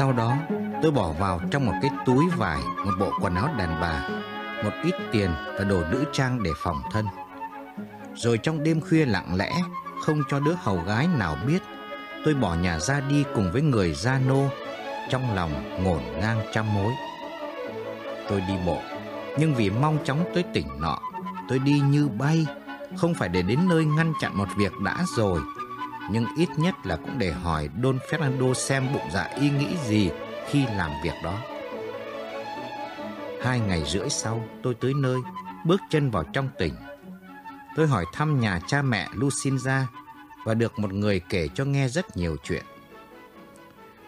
Sau đó, tôi bỏ vào trong một cái túi vải, Một bộ quần áo đàn bà, Một ít tiền và đồ nữ trang để phòng thân. Rồi trong đêm khuya lặng lẽ, Không cho đứa hầu gái nào biết, Tôi bỏ nhà ra đi cùng với người gia nô, Trong lòng ngổn ngang trăm mối. Tôi đi bộ, Nhưng vì mong chóng tới tỉnh nọ, Tôi đi như bay, Không phải để đến nơi ngăn chặn một việc đã rồi nhưng ít nhất là cũng để hỏi Don Fernando xem bụng dạ ý nghĩ gì khi làm việc đó. Hai ngày rưỡi sau, tôi tới nơi, bước chân vào trong tỉnh. Tôi hỏi thăm nhà cha mẹ Lucinda và được một người kể cho nghe rất nhiều chuyện.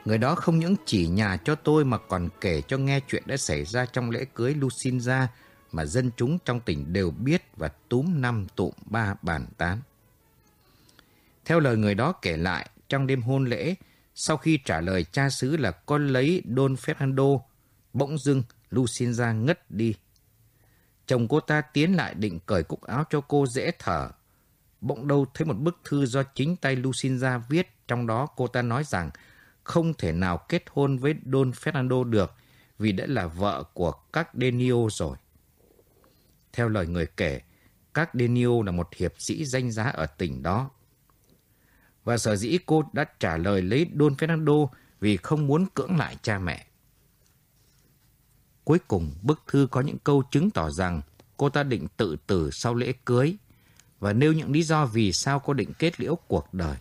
Người đó không những chỉ nhà cho tôi mà còn kể cho nghe chuyện đã xảy ra trong lễ cưới Lucinda mà dân chúng trong tỉnh đều biết và túm năm tụm ba bàn tán. Theo lời người đó kể lại, trong đêm hôn lễ, sau khi trả lời cha xứ là con lấy Don Fernando, bỗng dưng Lucinda ngất đi. Chồng cô ta tiến lại định cởi cúc áo cho cô dễ thở. Bỗng đâu thấy một bức thư do chính tay Lucinda viết, trong đó cô ta nói rằng không thể nào kết hôn với Don Fernando được vì đã là vợ của các Denio rồi. Theo lời người kể, các Denio là một hiệp sĩ danh giá ở tỉnh đó và sở dĩ cô đã trả lời lấy Don Fernando vì không muốn cưỡng lại cha mẹ. Cuối cùng, bức thư có những câu chứng tỏ rằng cô ta định tự tử sau lễ cưới và nêu những lý do vì sao cô định kết liễu cuộc đời.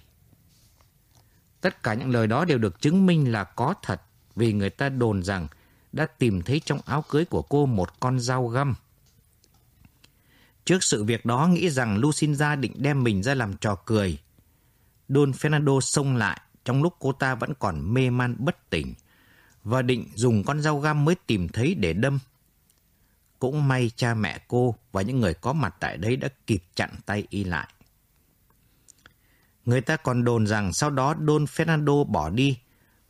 Tất cả những lời đó đều được chứng minh là có thật vì người ta đồn rằng đã tìm thấy trong áo cưới của cô một con dao găm. Trước sự việc đó nghĩ rằng Lucinda định đem mình ra làm trò cười Don Fernando xông lại trong lúc cô ta vẫn còn mê man bất tỉnh và định dùng con dao găm mới tìm thấy để đâm. Cũng may cha mẹ cô và những người có mặt tại đấy đã kịp chặn tay y lại. Người ta còn đồn rằng sau đó Don Fernando bỏ đi,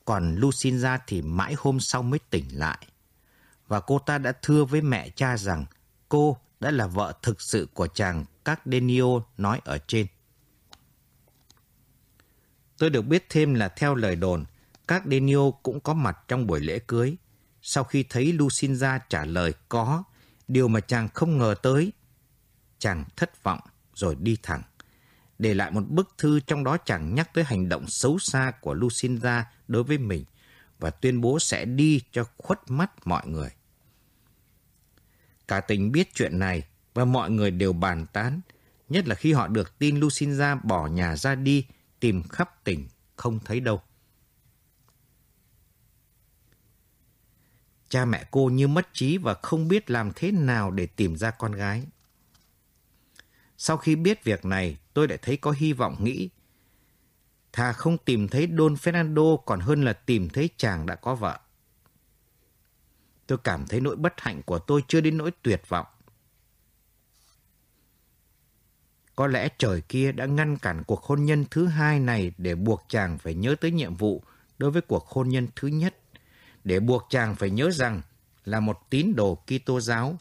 còn Lucinda thì mãi hôm sau mới tỉnh lại. Và cô ta đã thưa với mẹ cha rằng cô đã là vợ thực sự của chàng Cardenio nói ở trên. Tôi được biết thêm là theo lời đồn, các Denio cũng có mặt trong buổi lễ cưới. Sau khi thấy Lucinda trả lời có, điều mà chàng không ngờ tới, chàng thất vọng rồi đi thẳng. Để lại một bức thư trong đó chàng nhắc tới hành động xấu xa của Lucinda đối với mình và tuyên bố sẽ đi cho khuất mắt mọi người. Cả tỉnh biết chuyện này và mọi người đều bàn tán, nhất là khi họ được tin Lucinda bỏ nhà ra đi tìm khắp tỉnh không thấy đâu. Cha mẹ cô như mất trí và không biết làm thế nào để tìm ra con gái. Sau khi biết việc này, tôi lại thấy có hy vọng nghĩ thà không tìm thấy Don Fernando còn hơn là tìm thấy chàng đã có vợ. Tôi cảm thấy nỗi bất hạnh của tôi chưa đến nỗi tuyệt vọng. Có lẽ trời kia đã ngăn cản cuộc hôn nhân thứ hai này để buộc chàng phải nhớ tới nhiệm vụ đối với cuộc hôn nhân thứ nhất, để buộc chàng phải nhớ rằng là một tín đồ Kitô giáo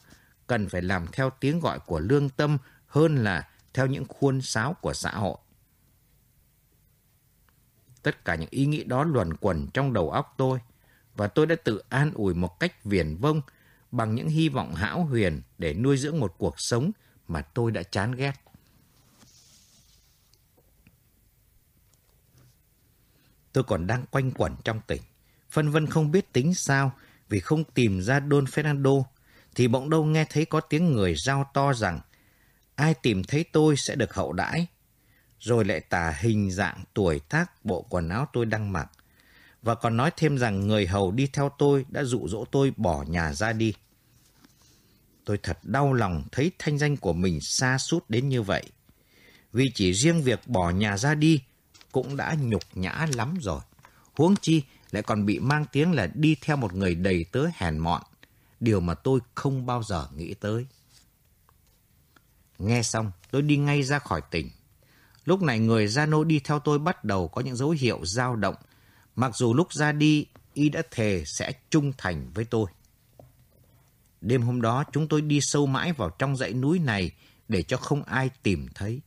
cần phải làm theo tiếng gọi của lương tâm hơn là theo những khuôn sáo của xã hội. Tất cả những ý nghĩ đó luẩn quẩn trong đầu óc tôi và tôi đã tự an ủi một cách viển vông bằng những hy vọng hão huyền để nuôi dưỡng một cuộc sống mà tôi đã chán ghét. Tôi còn đang quanh quẩn trong tỉnh, phân vân không biết tính sao vì không tìm ra Don Fernando, thì bỗng đâu nghe thấy có tiếng người giao to rằng ai tìm thấy tôi sẽ được hậu đãi. Rồi lại tả hình dạng tuổi tác bộ quần áo tôi đang mặc. Và còn nói thêm rằng người hầu đi theo tôi đã dụ dỗ tôi bỏ nhà ra đi. Tôi thật đau lòng thấy thanh danh của mình xa sút đến như vậy. Vì chỉ riêng việc bỏ nhà ra đi cũng đã nhục nhã lắm rồi. Huống chi lại còn bị mang tiếng là đi theo một người đầy tớ hèn mọn, điều mà tôi không bao giờ nghĩ tới. Nghe xong, tôi đi ngay ra khỏi tỉnh. Lúc này người Giano đi theo tôi bắt đầu có những dấu hiệu dao động, mặc dù lúc ra đi, y đã thề sẽ trung thành với tôi. Đêm hôm đó, chúng tôi đi sâu mãi vào trong dãy núi này để cho không ai tìm thấy.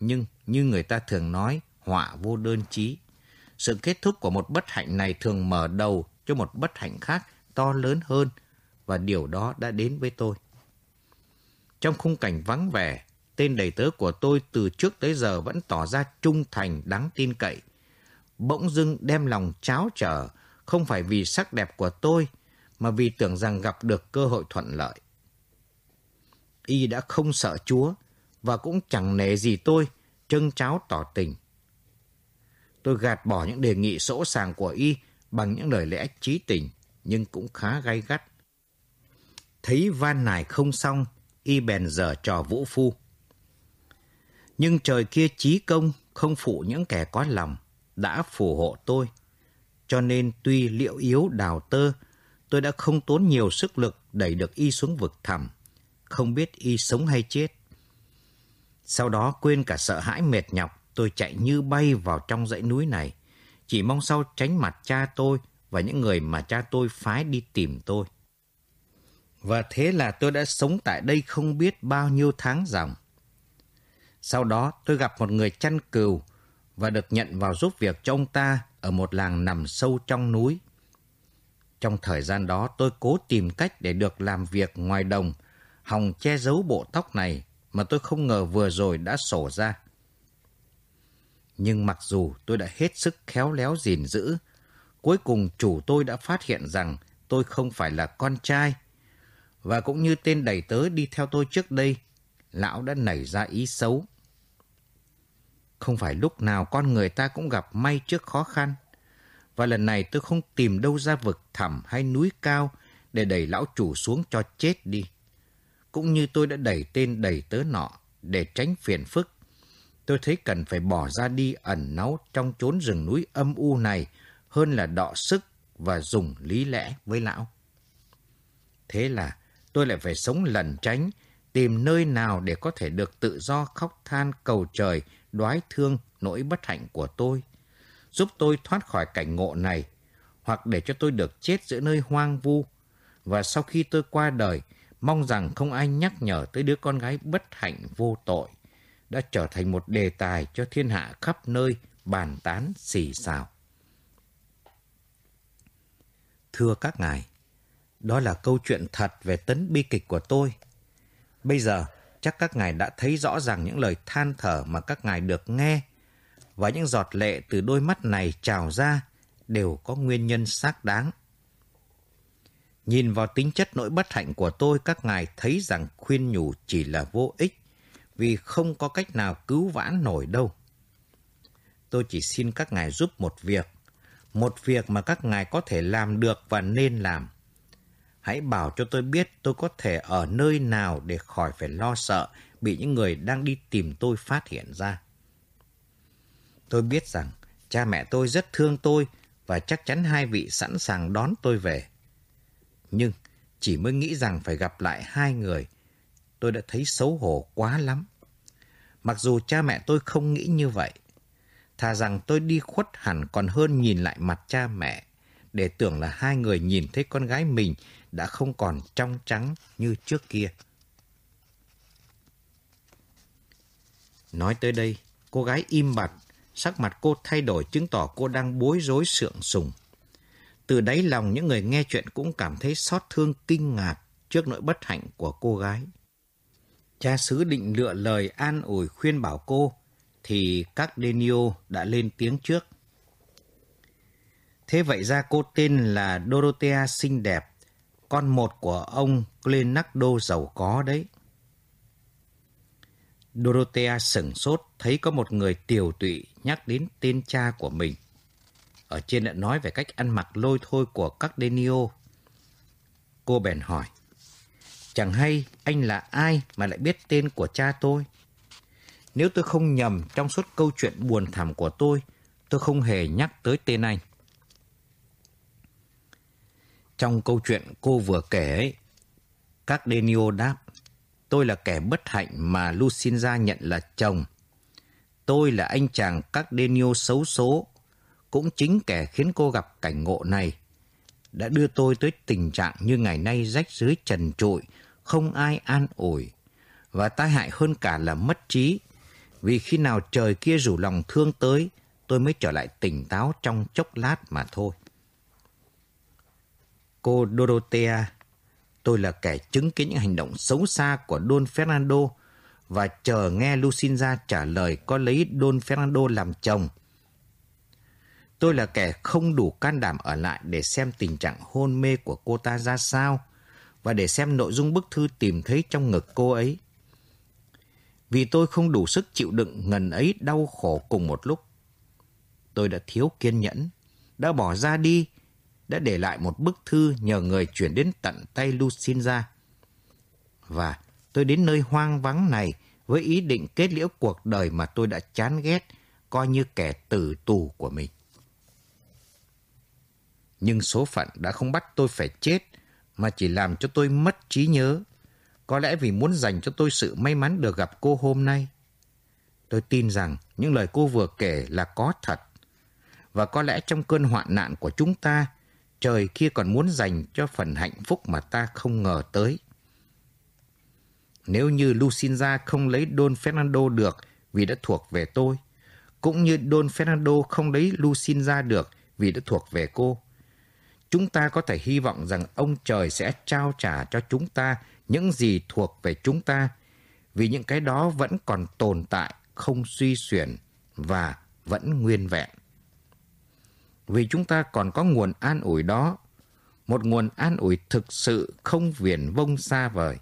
Nhưng như người ta thường nói, họa vô đơn chí. sự kết thúc của một bất hạnh này thường mở đầu cho một bất hạnh khác to lớn hơn và điều đó đã đến với tôi. Trong khung cảnh vắng vẻ, tên đầy tớ của tôi từ trước tới giờ vẫn tỏ ra trung thành đáng tin cậy. Bỗng dưng đem lòng cháo trở, không phải vì sắc đẹp của tôi, mà vì tưởng rằng gặp được cơ hội thuận lợi. Y đã không sợ Chúa và cũng chẳng nể gì tôi, chân cháo tỏ tình. Tôi gạt bỏ những đề nghị sỗ sàng của Y bằng những lời lẽ trí tình, nhưng cũng khá gay gắt. Thấy van nài không xong, Y bèn dở trò vũ phu. Nhưng trời kia trí công không phụ những kẻ có lòng, đã phù hộ tôi. Cho nên tuy liệu yếu đào tơ, tôi đã không tốn nhiều sức lực đẩy được y xuống vực thẳm, không biết y sống hay chết. Sau đó quên cả sợ hãi mệt nhọc, tôi chạy như bay vào trong dãy núi này, chỉ mong sau tránh mặt cha tôi và những người mà cha tôi phái đi tìm tôi. Và thế là tôi đã sống tại đây không biết bao nhiêu tháng dòng. Sau đó tôi gặp một người chăn cừu và được nhận vào giúp việc cho ông ta ở một làng nằm sâu trong núi. Trong thời gian đó tôi cố tìm cách để được làm việc ngoài đồng, hòng che giấu bộ tóc này mà tôi không ngờ vừa rồi đã sổ ra. Nhưng mặc dù tôi đã hết sức khéo léo gìn giữ, cuối cùng chủ tôi đã phát hiện rằng tôi không phải là con trai. Và cũng như tên đầy tớ đi theo tôi trước đây, lão đã nảy ra ý xấu. Không phải lúc nào con người ta cũng gặp may trước khó khăn. Và lần này tôi không tìm đâu ra vực thẳm hay núi cao để đẩy lão chủ xuống cho chết đi. Cũng như tôi đã đẩy tên đầy tớ nọ để tránh phiền phức. Tôi thấy cần phải bỏ ra đi ẩn náu trong chốn rừng núi âm u này hơn là đọ sức và dùng lý lẽ với lão. Thế là tôi lại phải sống lẩn tránh, tìm nơi nào để có thể được tự do khóc than cầu trời đoái thương nỗi bất hạnh của tôi, giúp tôi thoát khỏi cảnh ngộ này, hoặc để cho tôi được chết giữa nơi hoang vu. Và sau khi tôi qua đời, mong rằng không ai nhắc nhở tới đứa con gái bất hạnh vô tội, đã trở thành một đề tài cho thiên hạ khắp nơi bàn tán xì xào. Thưa các ngài, đó là câu chuyện thật về tấn bi kịch của tôi. Bây giờ, chắc các ngài đã thấy rõ ràng những lời than thở mà các ngài được nghe và những giọt lệ từ đôi mắt này trào ra đều có nguyên nhân xác đáng. Nhìn vào tính chất nỗi bất hạnh của tôi, các ngài thấy rằng khuyên nhủ chỉ là vô ích, vì không có cách nào cứu vãn nổi đâu. Tôi chỉ xin các ngài giúp một việc, một việc mà các ngài có thể làm được và nên làm. Hãy bảo cho tôi biết tôi có thể ở nơi nào để khỏi phải lo sợ bị những người đang đi tìm tôi phát hiện ra. Tôi biết rằng cha mẹ tôi rất thương tôi và chắc chắn hai vị sẵn sàng đón tôi về. Nhưng chỉ mới nghĩ rằng phải gặp lại hai người, tôi đã thấy xấu hổ quá lắm. Mặc dù cha mẹ tôi không nghĩ như vậy, thà rằng tôi đi khuất hẳn còn hơn nhìn lại mặt cha mẹ, để tưởng là hai người nhìn thấy con gái mình đã không còn trong trắng như trước kia. Nói tới đây, cô gái im bặt, sắc mặt cô thay đổi chứng tỏ cô đang bối rối sượng sùng. Từ đáy lòng những người nghe chuyện cũng cảm thấy xót thương kinh ngạc trước nỗi bất hạnh của cô gái. Cha xứ định lựa lời an ủi khuyên bảo cô, thì các Denio đã lên tiếng trước. Thế vậy ra cô tên là Dorothea xinh đẹp, con một của ông Glenardo giàu có đấy. Dorothea sửng sốt thấy có một người tiều tụy nhắc đến tên cha của mình. Ở trên đã nói về cách ăn mặc lôi thôi của các Denio. Cô bèn hỏi, chẳng hay anh là ai mà lại biết tên của cha tôi? Nếu tôi không nhầm trong suốt câu chuyện buồn thảm của tôi, tôi không hề nhắc tới tên anh. Trong câu chuyện cô vừa kể ấy, các Denio đáp, tôi là kẻ bất hạnh mà Lucinda nhận là chồng. Tôi là anh chàng các Denio xấu số, cũng chính kẻ khiến cô gặp cảnh ngộ này, đã đưa tôi tới tình trạng như ngày nay rách dưới trần trụi, không ai an ủi. Và tai hại hơn cả là mất trí, vì khi nào trời kia rủ lòng thương tới, tôi mới trở lại tỉnh táo trong chốc lát mà thôi. Cô Dorothea, tôi là kẻ chứng kiến những hành động xấu xa của Don Fernando và chờ nghe Lucinda trả lời có lấy Don Fernando làm chồng. Tôi là kẻ không đủ can đảm ở lại để xem tình trạng hôn mê của cô ta ra sao và để xem nội dung bức thư tìm thấy trong ngực cô ấy. Vì tôi không đủ sức chịu đựng ngần ấy đau khổ cùng một lúc. Tôi đã thiếu kiên nhẫn, đã bỏ ra đi, đã để lại một bức thư nhờ người chuyển đến tận tay Lucinda. Và tôi đến nơi hoang vắng này với ý định kết liễu cuộc đời mà tôi đã chán ghét, coi như kẻ tử tù của mình. Nhưng số phận đã không bắt tôi phải chết, mà chỉ làm cho tôi mất trí nhớ. Có lẽ vì muốn dành cho tôi sự may mắn được gặp cô hôm nay. Tôi tin rằng những lời cô vừa kể là có thật. Và có lẽ trong cơn hoạn nạn của chúng ta, trời kia còn muốn dành cho phần hạnh phúc mà ta không ngờ tới. Nếu như Lucinda không lấy Don Fernando được vì đã thuộc về tôi, cũng như Don Fernando không lấy Lucinda được vì đã thuộc về cô, chúng ta có thể hy vọng rằng ông trời sẽ trao trả cho chúng ta những gì thuộc về chúng ta, vì những cái đó vẫn còn tồn tại, không suy xuyển và vẫn nguyên vẹn. Vì chúng ta còn có nguồn an ủi đó, một nguồn an ủi thực sự không viển vông xa vời.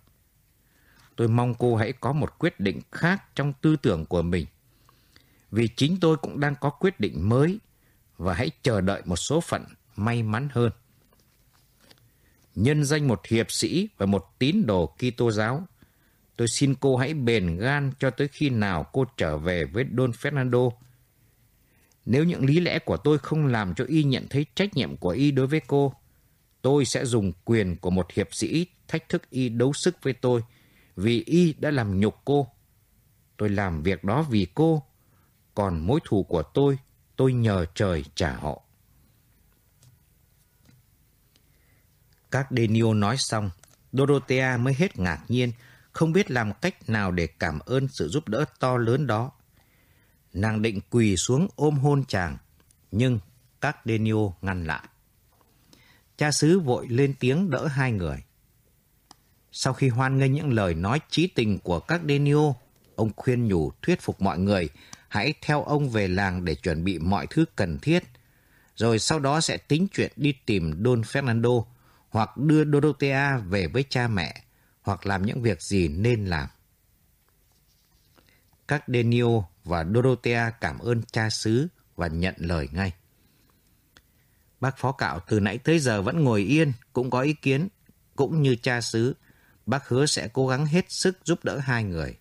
Tôi mong cô hãy có một quyết định khác trong tư tưởng của mình. Vì chính tôi cũng đang có quyết định mới và hãy chờ đợi một số phận may mắn hơn nhân danh một hiệp sĩ và một tín đồ Kitô giáo. Tôi xin cô hãy bền gan cho tới khi nào cô trở về với Don Fernando. Nếu những lý lẽ của tôi không làm cho y nhận thấy trách nhiệm của y đối với cô, tôi sẽ dùng quyền của một hiệp sĩ thách thức y đấu sức với tôi vì y đã làm nhục cô. Tôi làm việc đó vì cô, còn mối thù của tôi, tôi nhờ trời trả họ. Các nói xong, Dorothea mới hết ngạc nhiên, không biết làm cách nào để cảm ơn sự giúp đỡ to lớn đó. Nàng định quỳ xuống ôm hôn chàng, nhưng các ngăn lại. Cha xứ vội lên tiếng đỡ hai người. Sau khi hoan nghênh những lời nói trí tình của các ông khuyên nhủ thuyết phục mọi người hãy theo ông về làng để chuẩn bị mọi thứ cần thiết, rồi sau đó sẽ tính chuyện đi tìm Don Fernando hoặc đưa Dorothea về với cha mẹ, hoặc làm những việc gì nên làm. Các Denio và Dorothea cảm ơn cha xứ và nhận lời ngay. Bác phó cạo từ nãy tới giờ vẫn ngồi yên, cũng có ý kiến, cũng như cha xứ. Bác hứa sẽ cố gắng hết sức giúp đỡ hai người.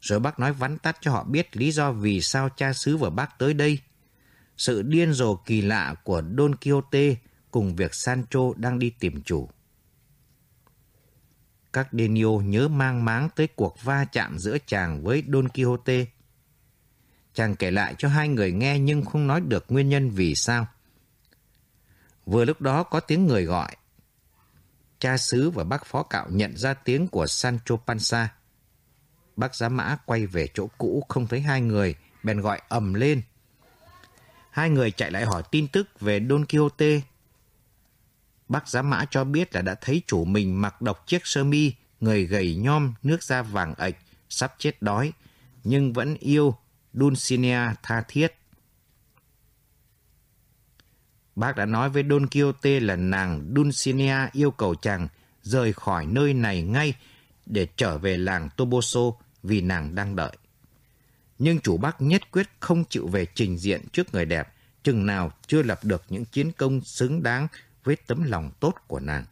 Rồi bác nói vắn tắt cho họ biết lý do vì sao cha xứ và bác tới đây. Sự điên rồ kỳ lạ của Don Quixote cùng việc Sancho đang đi tìm chủ. Các Denio nhớ mang máng tới cuộc va chạm giữa chàng với Don Quixote. Chàng kể lại cho hai người nghe nhưng không nói được nguyên nhân vì sao. Vừa lúc đó có tiếng người gọi. Cha xứ và bác phó cạo nhận ra tiếng của Sancho Panza. Bác giá mã quay về chỗ cũ không thấy hai người, bèn gọi ầm lên. Hai người chạy lại hỏi tin tức về Don Quixote Bác giá mã cho biết là đã thấy chủ mình mặc độc chiếc sơ mi, người gầy nhom, nước da vàng ạch, sắp chết đói, nhưng vẫn yêu Dulcinea tha thiết. Bác đã nói với Don Quixote là nàng Dulcinea yêu cầu chàng rời khỏi nơi này ngay để trở về làng Toboso vì nàng đang đợi. Nhưng chủ bác nhất quyết không chịu về trình diện trước người đẹp, chừng nào chưa lập được những chiến công xứng đáng với tấm lòng tốt của nàng.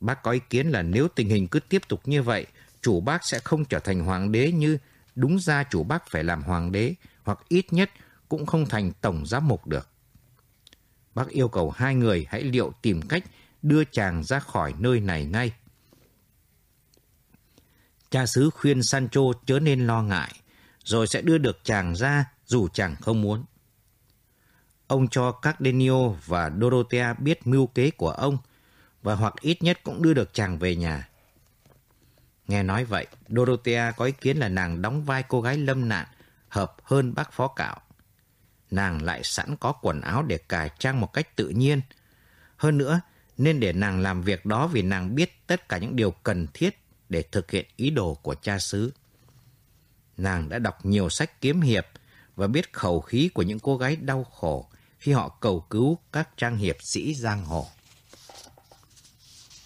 Bác có ý kiến là nếu tình hình cứ tiếp tục như vậy, chủ bác sẽ không trở thành hoàng đế như đúng ra chủ bác phải làm hoàng đế, hoặc ít nhất cũng không thành tổng giám mục được. Bác yêu cầu hai người hãy liệu tìm cách đưa chàng ra khỏi nơi này ngay. Cha xứ khuyên Sancho chớ nên lo ngại, rồi sẽ đưa được chàng ra dù chàng không muốn. Ông cho các và Dorothea biết mưu kế của ông và hoặc ít nhất cũng đưa được chàng về nhà. Nghe nói vậy, Dorothea có ý kiến là nàng đóng vai cô gái lâm nạn, hợp hơn bác phó cạo. Nàng lại sẵn có quần áo để cài trang một cách tự nhiên. Hơn nữa, nên để nàng làm việc đó vì nàng biết tất cả những điều cần thiết để thực hiện ý đồ của cha xứ. Nàng đã đọc nhiều sách kiếm hiệp và biết khẩu khí của những cô gái đau khổ khi họ cầu cứu các trang hiệp sĩ giang hồ.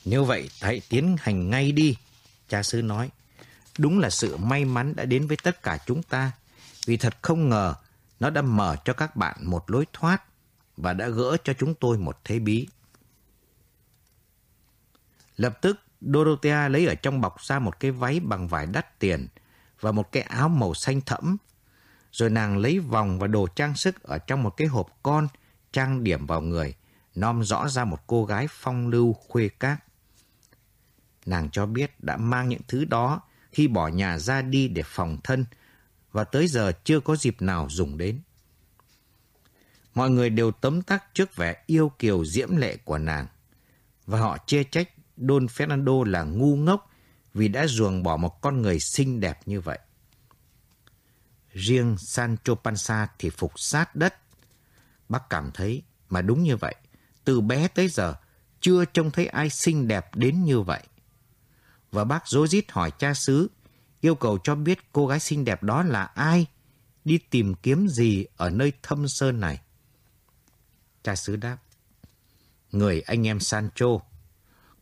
Nếu vậy, hãy tiến hành ngay đi, cha xứ nói. Đúng là sự may mắn đã đến với tất cả chúng ta, vì thật không ngờ nó đã mở cho các bạn một lối thoát và đã gỡ cho chúng tôi một thế bí. Lập tức, Dorothea lấy ở trong bọc ra một cái váy bằng vải đắt tiền và một cái áo màu xanh thẫm. Rồi nàng lấy vòng và đồ trang sức ở trong một cái hộp con trang điểm vào người, nom rõ ra một cô gái phong lưu khuê các. Nàng cho biết đã mang những thứ đó khi bỏ nhà ra đi để phòng thân và tới giờ chưa có dịp nào dùng đến. Mọi người đều tấm tắc trước vẻ yêu kiều diễm lệ của nàng và họ chê trách Don Fernando là ngu ngốc vì đã ruồng bỏ một con người xinh đẹp như vậy. Riêng Sancho Panza thì phục sát đất. Bác cảm thấy mà đúng như vậy. Từ bé tới giờ chưa trông thấy ai xinh đẹp đến như vậy. Và bác rối rít hỏi cha xứ, yêu cầu cho biết cô gái xinh đẹp đó là ai, đi tìm kiếm gì ở nơi thâm sơn này. Cha xứ đáp, người anh em Sancho,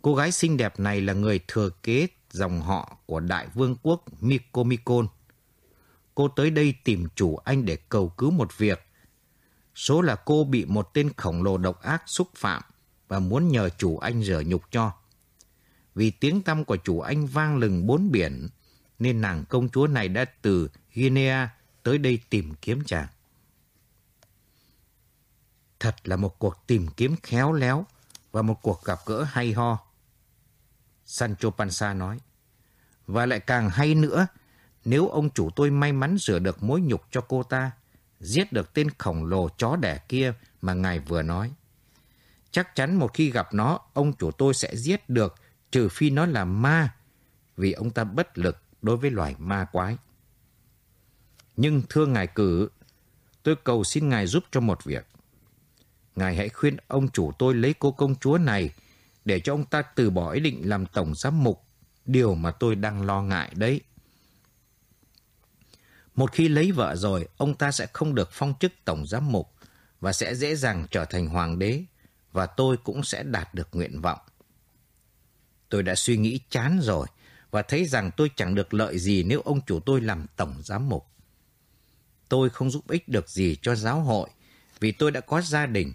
Cô gái xinh đẹp này là người thừa kế dòng họ của đại vương quốc Mikomikon. Cô tới đây tìm chủ anh để cầu cứu một việc. Số là cô bị một tên khổng lồ độc ác xúc phạm và muốn nhờ chủ anh rửa nhục cho. Vì tiếng tăm của chủ anh vang lừng bốn biển, nên nàng công chúa này đã từ Guinea tới đây tìm kiếm chàng. Thật là một cuộc tìm kiếm khéo léo và một cuộc gặp gỡ hay ho. Sancho Panza nói. Và lại càng hay nữa, nếu ông chủ tôi may mắn rửa được mối nhục cho cô ta, giết được tên khổng lồ chó đẻ kia mà ngài vừa nói. Chắc chắn một khi gặp nó, ông chủ tôi sẽ giết được, trừ phi nó là ma, vì ông ta bất lực đối với loài ma quái. Nhưng thưa ngài cử, tôi cầu xin ngài giúp cho một việc. Ngài hãy khuyên ông chủ tôi lấy cô công chúa này để cho ông ta từ bỏ ý định làm tổng giám mục, điều mà tôi đang lo ngại đấy. Một khi lấy vợ rồi, ông ta sẽ không được phong chức tổng giám mục và sẽ dễ dàng trở thành hoàng đế và tôi cũng sẽ đạt được nguyện vọng. Tôi đã suy nghĩ chán rồi và thấy rằng tôi chẳng được lợi gì nếu ông chủ tôi làm tổng giám mục. Tôi không giúp ích được gì cho giáo hội vì tôi đã có gia đình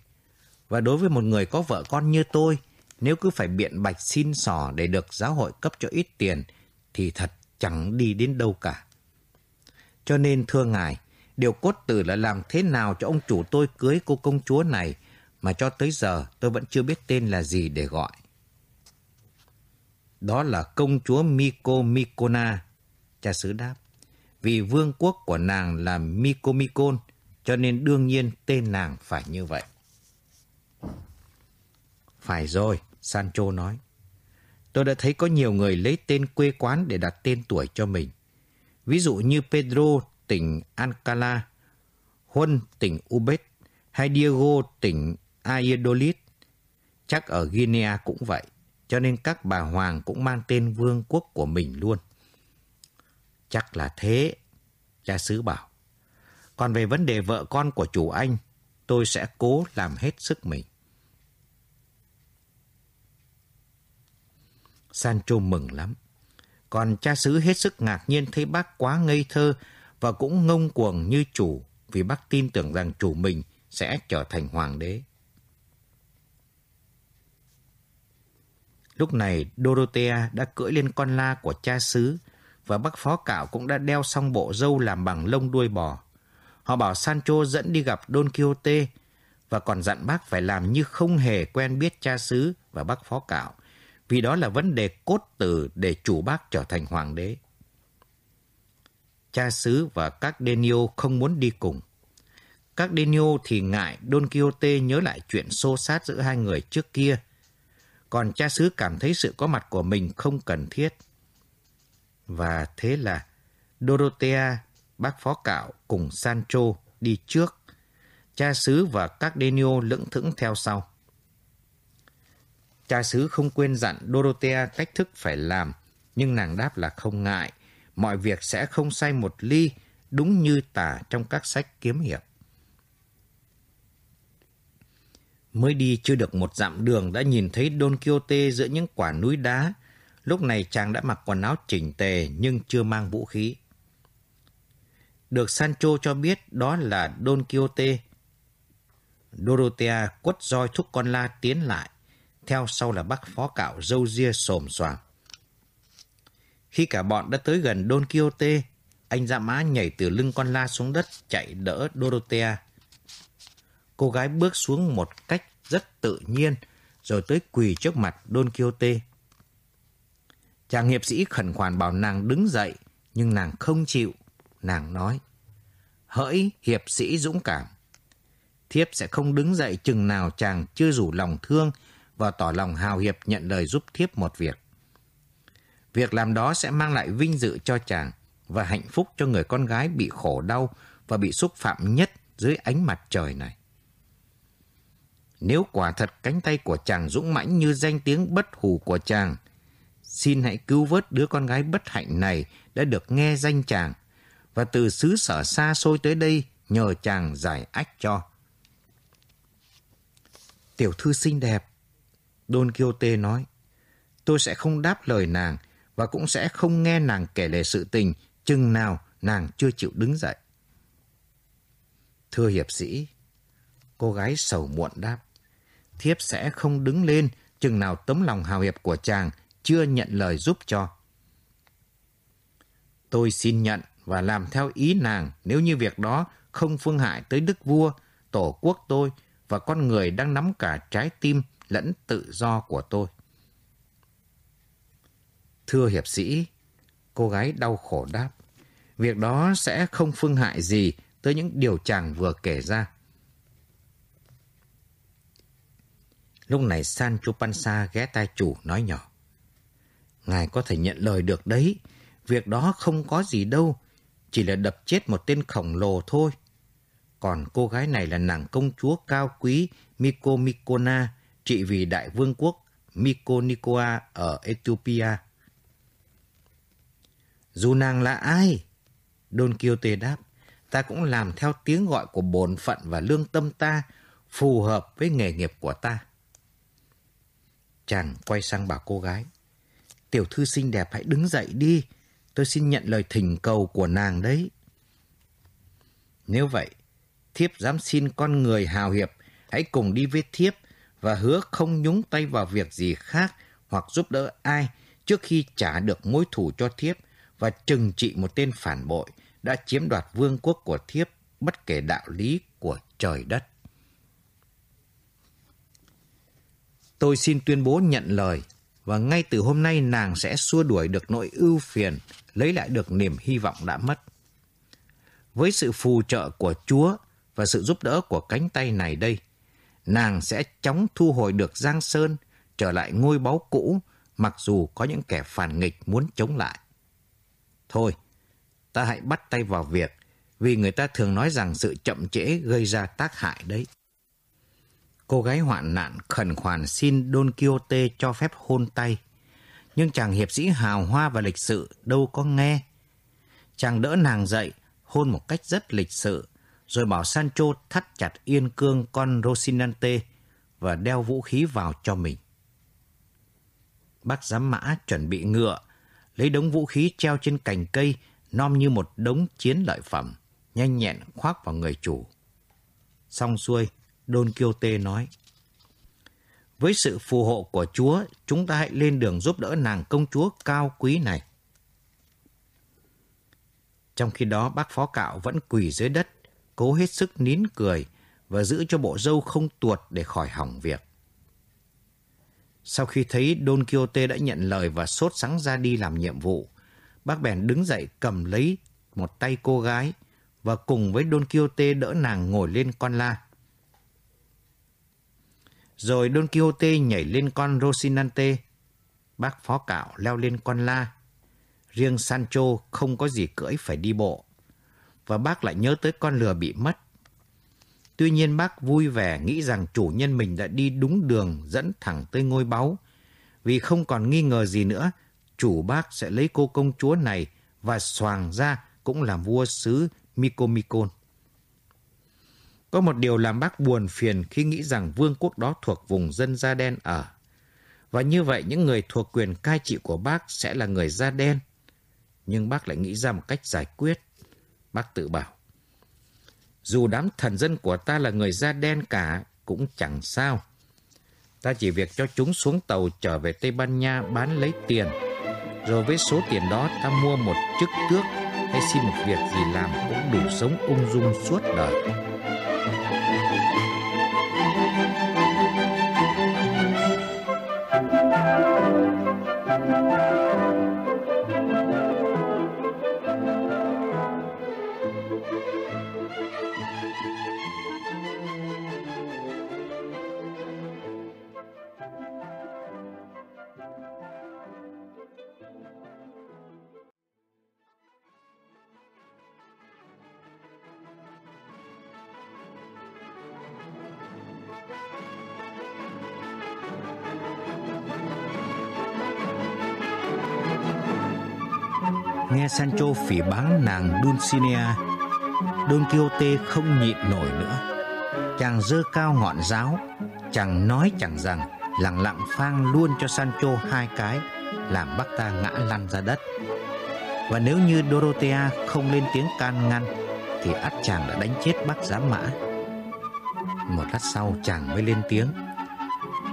và đối với một người có vợ con như tôi nếu cứ phải biện bạch xin sò để được giáo hội cấp cho ít tiền thì thật chẳng đi đến đâu cả. Cho nên thưa ngài, điều cốt tử là làm thế nào cho ông chủ tôi cưới cô công chúa này mà cho tới giờ tôi vẫn chưa biết tên là gì để gọi. Đó là công chúa Miko Mikona, cha xứ đáp. Vì vương quốc của nàng là Miko Mikon, cho nên đương nhiên tên nàng phải như vậy. Phải rồi, Sancho nói. Tôi đã thấy có nhiều người lấy tên quê quán để đặt tên tuổi cho mình. Ví dụ như Pedro, tỉnh Alcala, Huân, tỉnh Ubet, hay Diego, tỉnh Ayedolid. Chắc ở Guinea cũng vậy, cho nên các bà hoàng cũng mang tên vương quốc của mình luôn. Chắc là thế, cha xứ bảo. Còn về vấn đề vợ con của chủ anh, tôi sẽ cố làm hết sức mình. Sancho mừng lắm. Còn cha xứ hết sức ngạc nhiên thấy bác quá ngây thơ và cũng ngông cuồng như chủ, vì bác tin tưởng rằng chủ mình sẽ trở thành hoàng đế. Lúc này, Dorothea đã cưỡi lên con la của cha xứ và bác phó cạo cũng đã đeo xong bộ râu làm bằng lông đuôi bò. Họ bảo Sancho dẫn đi gặp Don Quixote và còn dặn bác phải làm như không hề quen biết cha xứ và bác phó cạo vì đó là vấn đề cốt tử để chủ bác trở thành hoàng đế. Cha xứ và các Denio không muốn đi cùng. Các Denio thì ngại Don Quixote nhớ lại chuyện xô sát giữa hai người trước kia. Còn cha xứ cảm thấy sự có mặt của mình không cần thiết. Và thế là Dorothea bác phó cạo cùng Sancho đi trước, cha xứ và các Denio lững thững theo sau. Cha xứ không quên dặn Dorothea cách thức phải làm, nhưng nàng đáp là không ngại, mọi việc sẽ không sai một ly, đúng như tả trong các sách kiếm hiệp. Mới đi chưa được một dặm đường đã nhìn thấy Don Quixote giữa những quả núi đá. Lúc này chàng đã mặc quần áo chỉnh tề nhưng chưa mang vũ khí. Được Sancho cho biết đó là Don Quixote. Dorothea quất roi thúc con la tiến lại. Theo sau là bác phó cạo dâu ria xồm xoàm. Khi cả bọn đã tới gần Don Quixote, anh dạ mã nhảy từ lưng con la xuống đất chạy đỡ Dorothea. Cô gái bước xuống một cách rất tự nhiên rồi tới quỳ trước mặt Don Quixote. Chàng hiệp sĩ khẩn khoản bảo nàng đứng dậy nhưng nàng không chịu. Nàng nói, hỡi hiệp sĩ dũng cảm. Thiếp sẽ không đứng dậy chừng nào chàng chưa rủ lòng thương và tỏ lòng hào hiệp nhận lời giúp thiếp một việc. Việc làm đó sẽ mang lại vinh dự cho chàng và hạnh phúc cho người con gái bị khổ đau và bị xúc phạm nhất dưới ánh mặt trời này. Nếu quả thật cánh tay của chàng dũng mãnh như danh tiếng bất hủ của chàng, xin hãy cứu vớt đứa con gái bất hạnh này đã được nghe danh chàng và từ xứ sở xa xôi tới đây nhờ chàng giải ách cho. Tiểu thư xinh đẹp, Don Quixote nói, tôi sẽ không đáp lời nàng và cũng sẽ không nghe nàng kể lể sự tình chừng nào nàng chưa chịu đứng dậy. Thưa hiệp sĩ, cô gái sầu muộn đáp, thiếp sẽ không đứng lên chừng nào tấm lòng hào hiệp của chàng chưa nhận lời giúp cho. Tôi xin nhận và làm theo ý nàng nếu như việc đó không phương hại tới đức vua, tổ quốc tôi và con người đang nắm cả trái tim lẫn tự do của tôi. Thưa hiệp sĩ, cô gái đau khổ đáp, việc đó sẽ không phương hại gì tới những điều chàng vừa kể ra. Lúc này Sancho Panza ghé tai chủ nói nhỏ. Ngài có thể nhận lời được đấy, việc đó không có gì đâu, chỉ là đập chết một tên khổng lồ thôi. Còn cô gái này là nàng công chúa cao quý Miko Mikona, trị vì đại vương quốc Mykonikoa ở Ethiopia. Dù nàng là ai? Don Quixote đáp, ta cũng làm theo tiếng gọi của bổn phận và lương tâm ta, phù hợp với nghề nghiệp của ta. Chàng quay sang bảo cô gái, tiểu thư xinh đẹp hãy đứng dậy đi, tôi xin nhận lời thỉnh cầu của nàng đấy. Nếu vậy, thiếp dám xin con người hào hiệp hãy cùng đi với thiếp và hứa không nhúng tay vào việc gì khác hoặc giúp đỡ ai trước khi trả được mối thù cho thiếp và trừng trị một tên phản bội đã chiếm đoạt vương quốc của thiếp bất kể đạo lý của trời đất. Tôi xin tuyên bố nhận lời và ngay từ hôm nay nàng sẽ xua đuổi được nỗi ưu phiền, lấy lại được niềm hy vọng đã mất. Với sự phù trợ của Chúa và sự giúp đỡ của cánh tay này đây, nàng sẽ chóng thu hồi được Giang Sơn, trở lại ngôi báu cũ, mặc dù có những kẻ phản nghịch muốn chống lại. Thôi, ta hãy bắt tay vào việc, vì người ta thường nói rằng sự chậm trễ gây ra tác hại đấy. Cô gái hoạn nạn khẩn khoản xin Don Quixote cho phép hôn tay. Nhưng chàng hiệp sĩ hào hoa và lịch sự đâu có nghe. Chàng đỡ nàng dậy, hôn một cách rất lịch sự, rồi bảo Sancho thắt chặt yên cương con Rosinante và đeo vũ khí vào cho mình. Bác giám mã chuẩn bị ngựa, lấy đống vũ khí treo trên cành cây, nom như một đống chiến lợi phẩm, nhanh nhẹn khoác vào người chủ. Xong xuôi, Don Quixote nói, Với sự phù hộ của Chúa, chúng ta hãy lên đường giúp đỡ nàng công chúa cao quý này. Trong khi đó, bác phó cạo vẫn quỳ dưới đất, cố hết sức nín cười và giữ cho bộ dâu không tuột để khỏi hỏng việc. Sau khi thấy Don Quixote đã nhận lời và sốt sắng ra đi làm nhiệm vụ, bác bèn đứng dậy cầm lấy một tay cô gái và cùng với Don Quixote đỡ nàng ngồi lên con la. Rồi Don Quixote nhảy lên con Rocinante, bác phó cạo leo lên con la. Riêng Sancho không có gì cưỡi phải đi bộ và bác lại nhớ tới con lừa bị mất. Tuy nhiên bác vui vẻ nghĩ rằng chủ nhân mình đã đi đúng đường dẫn thẳng tới ngôi báu. Vì không còn nghi ngờ gì nữa, chủ bác sẽ lấy cô công chúa này và soàng ra cũng làm vua xứ Mikomikon. Có một điều làm bác buồn phiền khi nghĩ rằng vương quốc đó thuộc vùng dân da đen ở. Và như vậy những người thuộc quyền cai trị của bác sẽ là người da đen. Nhưng bác lại nghĩ ra một cách giải quyết. Bác tự bảo. Dù đám thần dân của ta là người da đen cả, cũng chẳng sao. Ta chỉ việc cho chúng xuống tàu trở về Tây Ban Nha bán lấy tiền. Rồi với số tiền đó ta mua một chức tước hay xin một việc gì làm cũng đủ sống ung dung suốt đời. Sancho phỉ báng nàng Dulcinea, Don Quixote không nhịn nổi nữa. Chàng dơ cao ngọn giáo, chàng nói chẳng rằng, lặng lặng phang luôn cho Sancho hai cái, làm bác ta ngã lăn ra đất. Và nếu như Dorothea không lên tiếng can ngăn, thì ắt chàng đã đánh chết bác giám mã. Một lát sau chàng mới lên tiếng.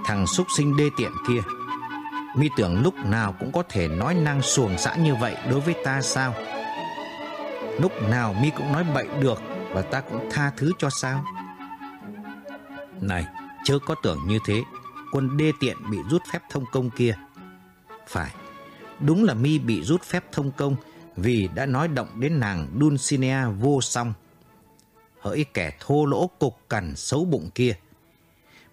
Thằng súc sinh đê tiện kia, mi tưởng lúc nào cũng có thể nói năng xuồng xã như vậy đối với ta sao? Lúc nào mi cũng nói bậy được và ta cũng tha thứ cho sao? Này, chớ có tưởng như thế, quân đê tiện bị rút phép thông công kia. Phải, đúng là mi bị rút phép thông công vì đã nói động đến nàng Dulcinea vô song. Hỡi kẻ thô lỗ cục cằn xấu bụng kia.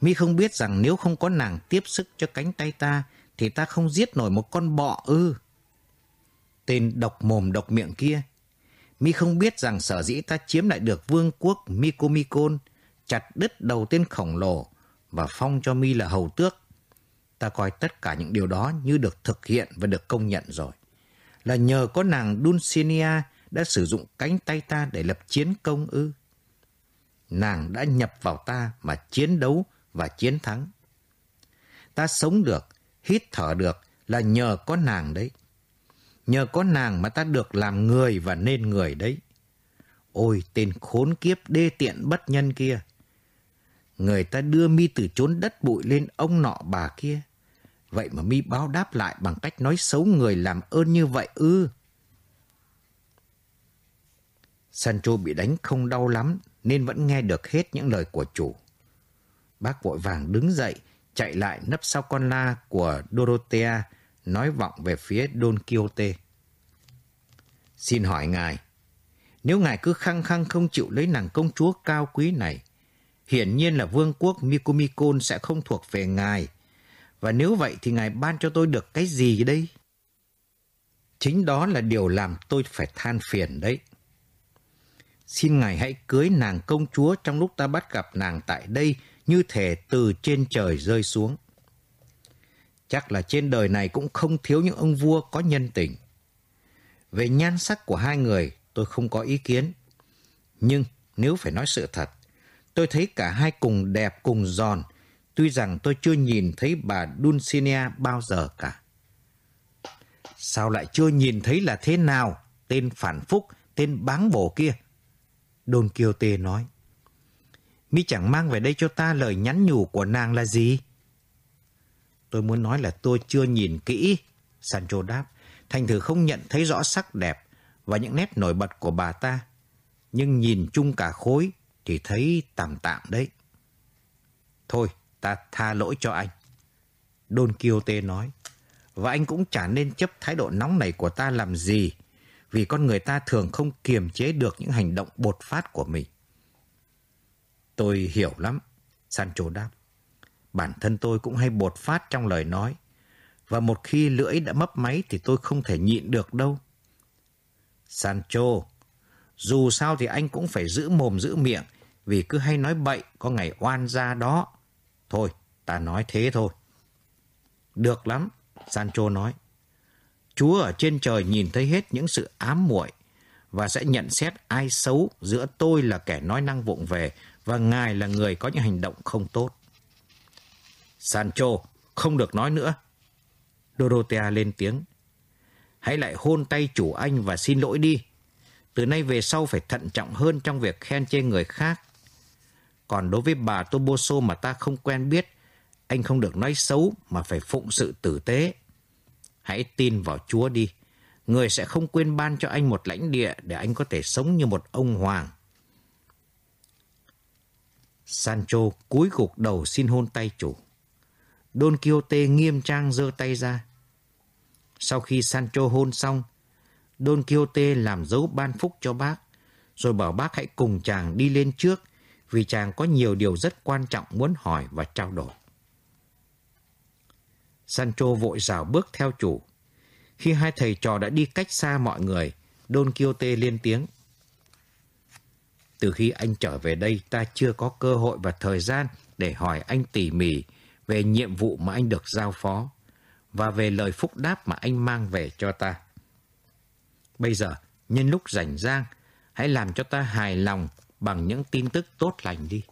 Mi không biết rằng nếu không có nàng tiếp sức cho cánh tay ta thì ta không giết nổi một con bọ ư. Tên độc mồm độc miệng kia. Mi không biết rằng sở dĩ ta chiếm lại được vương quốc Mikomikon, chặt đứt đầu tên khổng lồ và phong cho Mi là hầu tước. Ta coi tất cả những điều đó như được thực hiện và được công nhận rồi. Là nhờ có nàng Dulcinea đã sử dụng cánh tay ta để lập chiến công ư. Nàng đã nhập vào ta mà chiến đấu và chiến thắng. Ta sống được hít thở được là nhờ có nàng đấy. Nhờ có nàng mà ta được làm người và nên người đấy. Ôi, tên khốn kiếp, đê tiện bất nhân kia. Người ta đưa mi từ chốn đất bụi lên ông nọ bà kia. Vậy mà mi báo đáp lại bằng cách nói xấu người làm ơn như vậy ư. Sancho bị đánh không đau lắm nên vẫn nghe được hết những lời của chủ. Bác vội vàng đứng dậy chạy lại nấp sau con la của Dorothea, nói vọng về phía Don Quixote. Xin hỏi ngài, nếu ngài cứ khăng khăng không chịu lấy nàng công chúa cao quý này, hiển nhiên là vương quốc Mikumikon sẽ không thuộc về ngài. Và nếu vậy thì ngài ban cho tôi được cái gì đây? Chính đó là điều làm tôi phải than phiền đấy. Xin ngài hãy cưới nàng công chúa trong lúc ta bắt gặp nàng tại đây như thể từ trên trời rơi xuống. Chắc là trên đời này cũng không thiếu những ông vua có nhân tình. Về nhan sắc của hai người, tôi không có ý kiến. Nhưng nếu phải nói sự thật, tôi thấy cả hai cùng đẹp cùng giòn, tuy rằng tôi chưa nhìn thấy bà Dulcinea bao giờ cả. Sao lại chưa nhìn thấy là thế nào? Tên phản phúc, tên báng bổ kia. Don Quixote nói mi chẳng mang về đây cho ta lời nhắn nhủ của nàng là gì? Tôi muốn nói là tôi chưa nhìn kỹ, Sancho đáp. Thành thử không nhận thấy rõ sắc đẹp và những nét nổi bật của bà ta. Nhưng nhìn chung cả khối thì thấy tạm tạm đấy. Thôi, ta tha lỗi cho anh. Don Quixote nói. Và anh cũng chả nên chấp thái độ nóng này của ta làm gì. Vì con người ta thường không kiềm chế được những hành động bột phát của mình. Tôi hiểu lắm, Sancho đáp. Bản thân tôi cũng hay bột phát trong lời nói. Và một khi lưỡi đã mấp máy thì tôi không thể nhịn được đâu. Sancho, Dù sao thì anh cũng phải giữ mồm giữ miệng, vì cứ hay nói bậy, có ngày oan ra đó. Thôi, ta nói thế thôi. Được lắm, Sancho nói. Chúa ở trên trời nhìn thấy hết những sự ám muội và sẽ nhận xét ai xấu giữa tôi là kẻ nói năng vụng về và ngài là người có những hành động không tốt. Sancho, không được nói nữa. Dorothea lên tiếng. Hãy lại hôn tay chủ anh và xin lỗi đi. Từ nay về sau phải thận trọng hơn trong việc khen chê người khác. Còn đối với bà Toboso mà ta không quen biết, anh không được nói xấu mà phải phụng sự tử tế. Hãy tin vào Chúa đi. Người sẽ không quên ban cho anh một lãnh địa để anh có thể sống như một ông hoàng. Sancho cúi gục đầu xin hôn tay chủ. Don Quixote nghiêm trang giơ tay ra. Sau khi Sancho hôn xong, Don Quixote làm dấu ban phúc cho bác, rồi bảo bác hãy cùng chàng đi lên trước vì chàng có nhiều điều rất quan trọng muốn hỏi và trao đổi. Sancho vội rào bước theo chủ. Khi hai thầy trò đã đi cách xa mọi người, Don Quixote lên tiếng. Từ khi anh trở về đây, ta chưa có cơ hội và thời gian để hỏi anh tỉ mỉ về nhiệm vụ mà anh được giao phó và về lời phúc đáp mà anh mang về cho ta. Bây giờ, nhân lúc rảnh rang, hãy làm cho ta hài lòng bằng những tin tức tốt lành đi.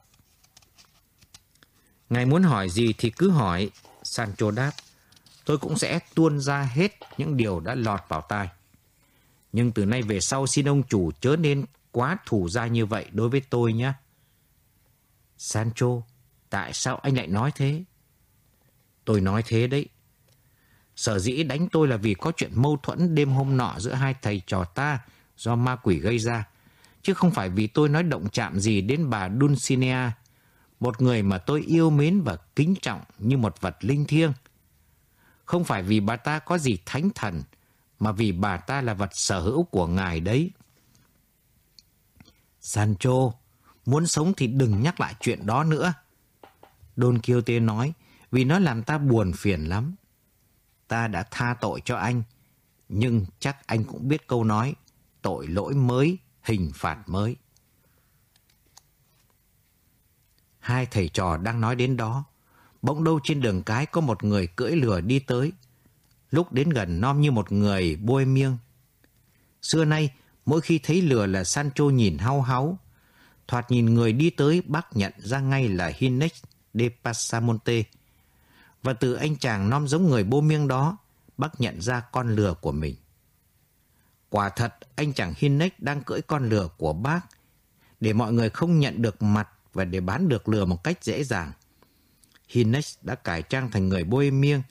Ngài muốn hỏi gì thì cứ hỏi, Sancho đáp. Tôi cũng sẽ tuôn ra hết những điều đã lọt vào tai. Nhưng từ nay về sau xin ông chủ chớ nên quá thủ ra như vậy đối với tôi nhé. Sancho, tại sao anh lại nói thế? Tôi nói thế đấy. Sở dĩ đánh tôi là vì có chuyện mâu thuẫn đêm hôm nọ giữa hai thầy trò ta do ma quỷ gây ra. Chứ không phải vì tôi nói động chạm gì đến bà Dulcinea, một người mà tôi yêu mến và kính trọng như một vật linh thiêng. Không phải vì bà ta có gì thánh thần, mà vì bà ta là vật sở hữu của ngài đấy. Sancho, muốn sống thì đừng nhắc lại chuyện đó nữa. Don Quixote nói, vì nó làm ta buồn phiền lắm. Ta đã tha tội cho anh, nhưng chắc anh cũng biết câu nói, tội lỗi mới, hình phạt mới. Hai thầy trò đang nói đến đó, bỗng đâu trên đường cái có một người cưỡi lừa đi tới. Lúc đến gần nom như một người bôi miêng. Xưa nay, mỗi khi thấy lừa là Sancho nhìn hau háu. Thoạt nhìn người đi tới bác nhận ra ngay là Hinex de Pasamonte, và từ anh chàng non giống người bô miêng đó, bác nhận ra con lừa của mình. Quả thật, anh chàng Hinex đang cưỡi con lừa của bác, để mọi người không nhận được mặt và để bán được lừa một cách dễ dàng. Hinex đã cải trang thành người bô miêng,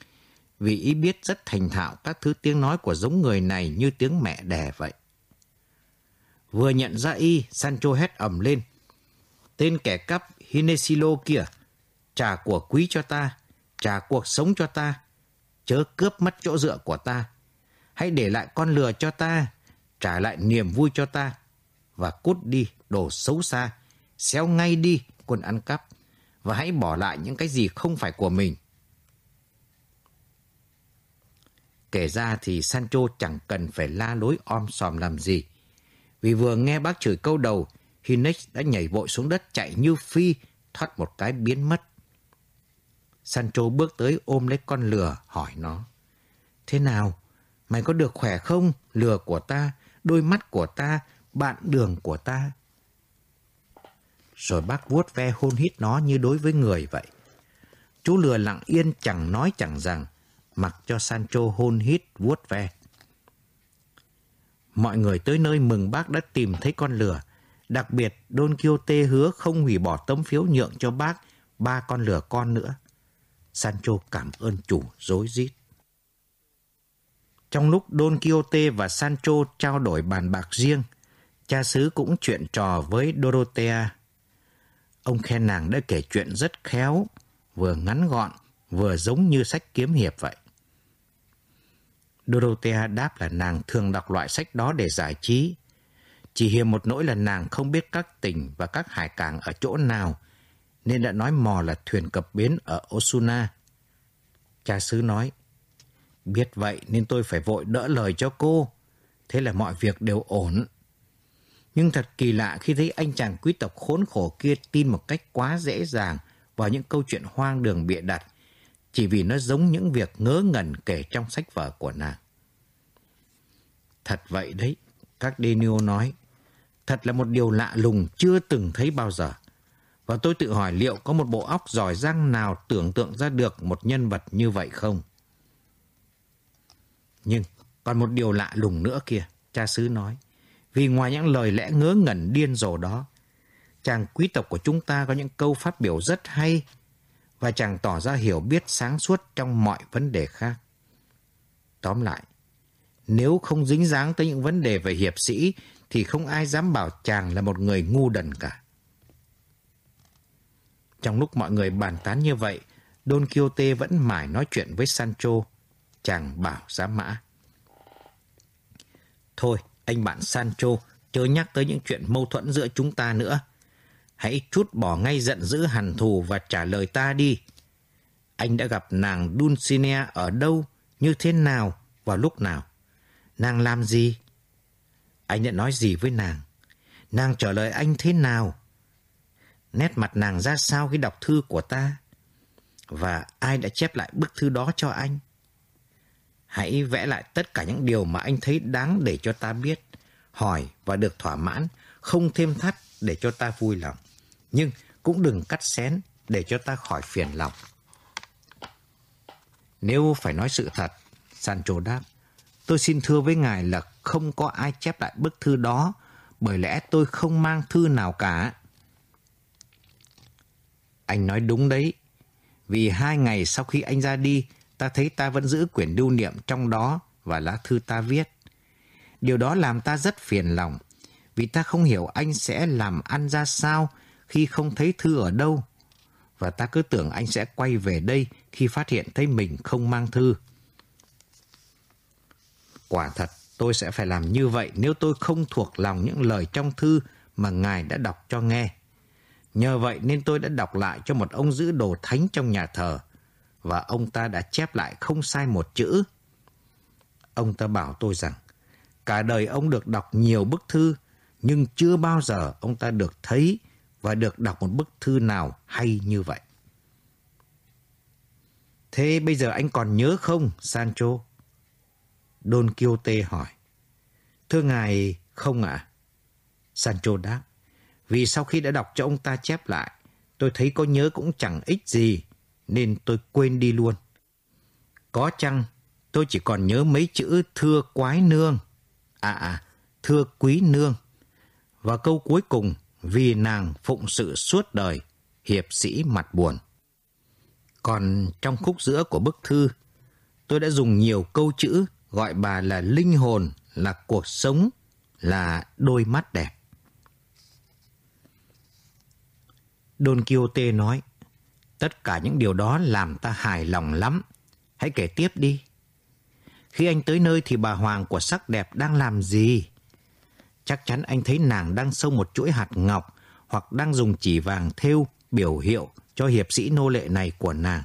vì ý biết rất thành thạo các thứ tiếng nói của giống người này như tiếng mẹ đẻ vậy. Vừa nhận ra y, Sancho hét ầm lên. Tên kẻ cắp Hinesilo kia, trả của quý cho ta, trả cuộc sống cho ta, chớ cướp mất chỗ dựa của ta. Hãy để lại con lừa cho ta, trả lại niềm vui cho ta. Và cút đi, đồ xấu xa, xéo ngay đi, quân ăn cắp. Và hãy bỏ lại những cái gì không phải của mình. Kể ra thì Sancho chẳng cần phải la lối om sòm làm gì. Vì vừa nghe bác chửi câu đầu, Hinex đã nhảy vội xuống đất chạy như phi, thoát một cái biến mất. Sancho bước tới ôm lấy con lừa, hỏi nó. Thế nào? Mày có được khỏe không? Lừa của ta, đôi mắt của ta, bạn đường của ta. Rồi bác vuốt ve hôn hít nó như đối với người vậy. Chú lừa lặng yên chẳng nói chẳng rằng, mặc cho Sancho hôn hít vuốt ve. Mọi người tới nơi mừng bác đã tìm thấy con lừa. Đặc biệt, Don Quixote hứa không hủy bỏ tấm phiếu nhượng cho bác ba con lừa con nữa. Sancho cảm ơn chủ dối rít. Trong lúc Don Quixote và Sancho trao đổi bàn bạc riêng, cha xứ cũng chuyện trò với Dorothea. Ông khen nàng đã kể chuyện rất khéo, vừa ngắn gọn, vừa giống như sách kiếm hiệp vậy. Dorothea đáp là nàng thường đọc loại sách đó để giải trí. Chỉ hiểu một nỗi là nàng không biết các tỉnh và các hải cảng ở chỗ nào nên đã nói mò là thuyền cập bến ở Osuna. Cha xứ nói, biết vậy nên tôi phải vội đỡ lời cho cô, thế là mọi việc đều ổn. Nhưng thật kỳ lạ khi thấy anh chàng quý tộc khốn khổ kia tin một cách quá dễ dàng vào những câu chuyện hoang đường bịa đặt, chỉ vì nó giống những việc ngớ ngẩn kể trong sách vở của nàng. Thật vậy đấy, các Denio nói. Thật là một điều lạ lùng chưa từng thấy bao giờ. Và tôi tự hỏi liệu có một bộ óc giỏi giang nào tưởng tượng ra được một nhân vật như vậy không? Nhưng còn một điều lạ lùng nữa kia, cha xứ nói. Vì ngoài những lời lẽ ngớ ngẩn điên rồ đó, chàng quý tộc của chúng ta có những câu phát biểu rất hay và chàng tỏ ra hiểu biết sáng suốt trong mọi vấn đề khác. Tóm lại, nếu không dính dáng tới những vấn đề về hiệp sĩ thì không ai dám bảo chàng là một người ngu đần cả. Trong lúc mọi người bàn tán như vậy, Don Quixote vẫn mải nói chuyện với Sancho. Chàng bảo giám mã. Thôi, anh bạn Sancho, chớ nhắc tới những chuyện mâu thuẫn giữa chúng ta nữa. Hãy chút bỏ ngay giận dữ hằn thù và trả lời ta đi. Anh đã gặp nàng Dulcinea ở đâu, như thế nào, vào lúc nào? Nàng làm gì? Anh đã nói gì với nàng? Nàng trả lời anh thế nào? Nét mặt nàng ra sao khi đọc thư của ta? Và ai đã chép lại bức thư đó cho anh? Hãy vẽ lại tất cả những điều mà anh thấy đáng để cho ta biết, hỏi và được thỏa mãn, không thêm thắt để cho ta vui lòng. Nhưng cũng đừng cắt xén để cho ta khỏi phiền lòng. Nếu phải nói sự thật, Sancho đáp, tôi xin thưa với ngài là không có ai chép lại bức thư đó, bởi lẽ tôi không mang thư nào cả. Anh nói đúng đấy, vì hai ngày sau khi anh ra đi, ta thấy ta vẫn giữ quyển lưu niệm trong đó và lá thư ta viết. Điều đó làm ta rất phiền lòng, vì ta không hiểu anh sẽ làm ăn ra sao khi không thấy thư ở đâu. Và ta cứ tưởng anh sẽ quay về đây khi phát hiện thấy mình không mang thư. Quả thật, tôi sẽ phải làm như vậy nếu tôi không thuộc lòng những lời trong thư mà Ngài đã đọc cho nghe. Nhờ vậy nên tôi đã đọc lại cho một ông giữ đồ thánh trong nhà thờ, và ông ta đã chép lại không sai một chữ. Ông ta bảo tôi rằng, cả đời ông được đọc nhiều bức thư, nhưng chưa bao giờ ông ta được thấy và được đọc một bức thư nào hay như vậy. Thế bây giờ anh còn nhớ không, Sancho? Don Quixote hỏi. Thưa ngài, không ạ. À? Sancho đáp. Vì sau khi đã đọc cho ông ta chép lại, tôi thấy có nhớ cũng chẳng ích gì, nên tôi quên đi luôn. Có chăng tôi chỉ còn nhớ mấy chữ thưa quái nương, à à, thưa quý nương. Và câu cuối cùng, vì nàng phụng sự suốt đời, hiệp sĩ mặt buồn. Còn trong khúc giữa của bức thư, tôi đã dùng nhiều câu chữ gọi bà là linh hồn, là cuộc sống, là đôi mắt đẹp. Don Quixote nói, tất cả những điều đó làm ta hài lòng lắm. Hãy kể tiếp đi. Khi anh tới nơi thì bà Hoàng của sắc đẹp đang làm gì? Chắc chắn anh thấy nàng đang sâu một chuỗi hạt ngọc hoặc đang dùng chỉ vàng thêu biểu hiệu cho hiệp sĩ nô lệ này của nàng.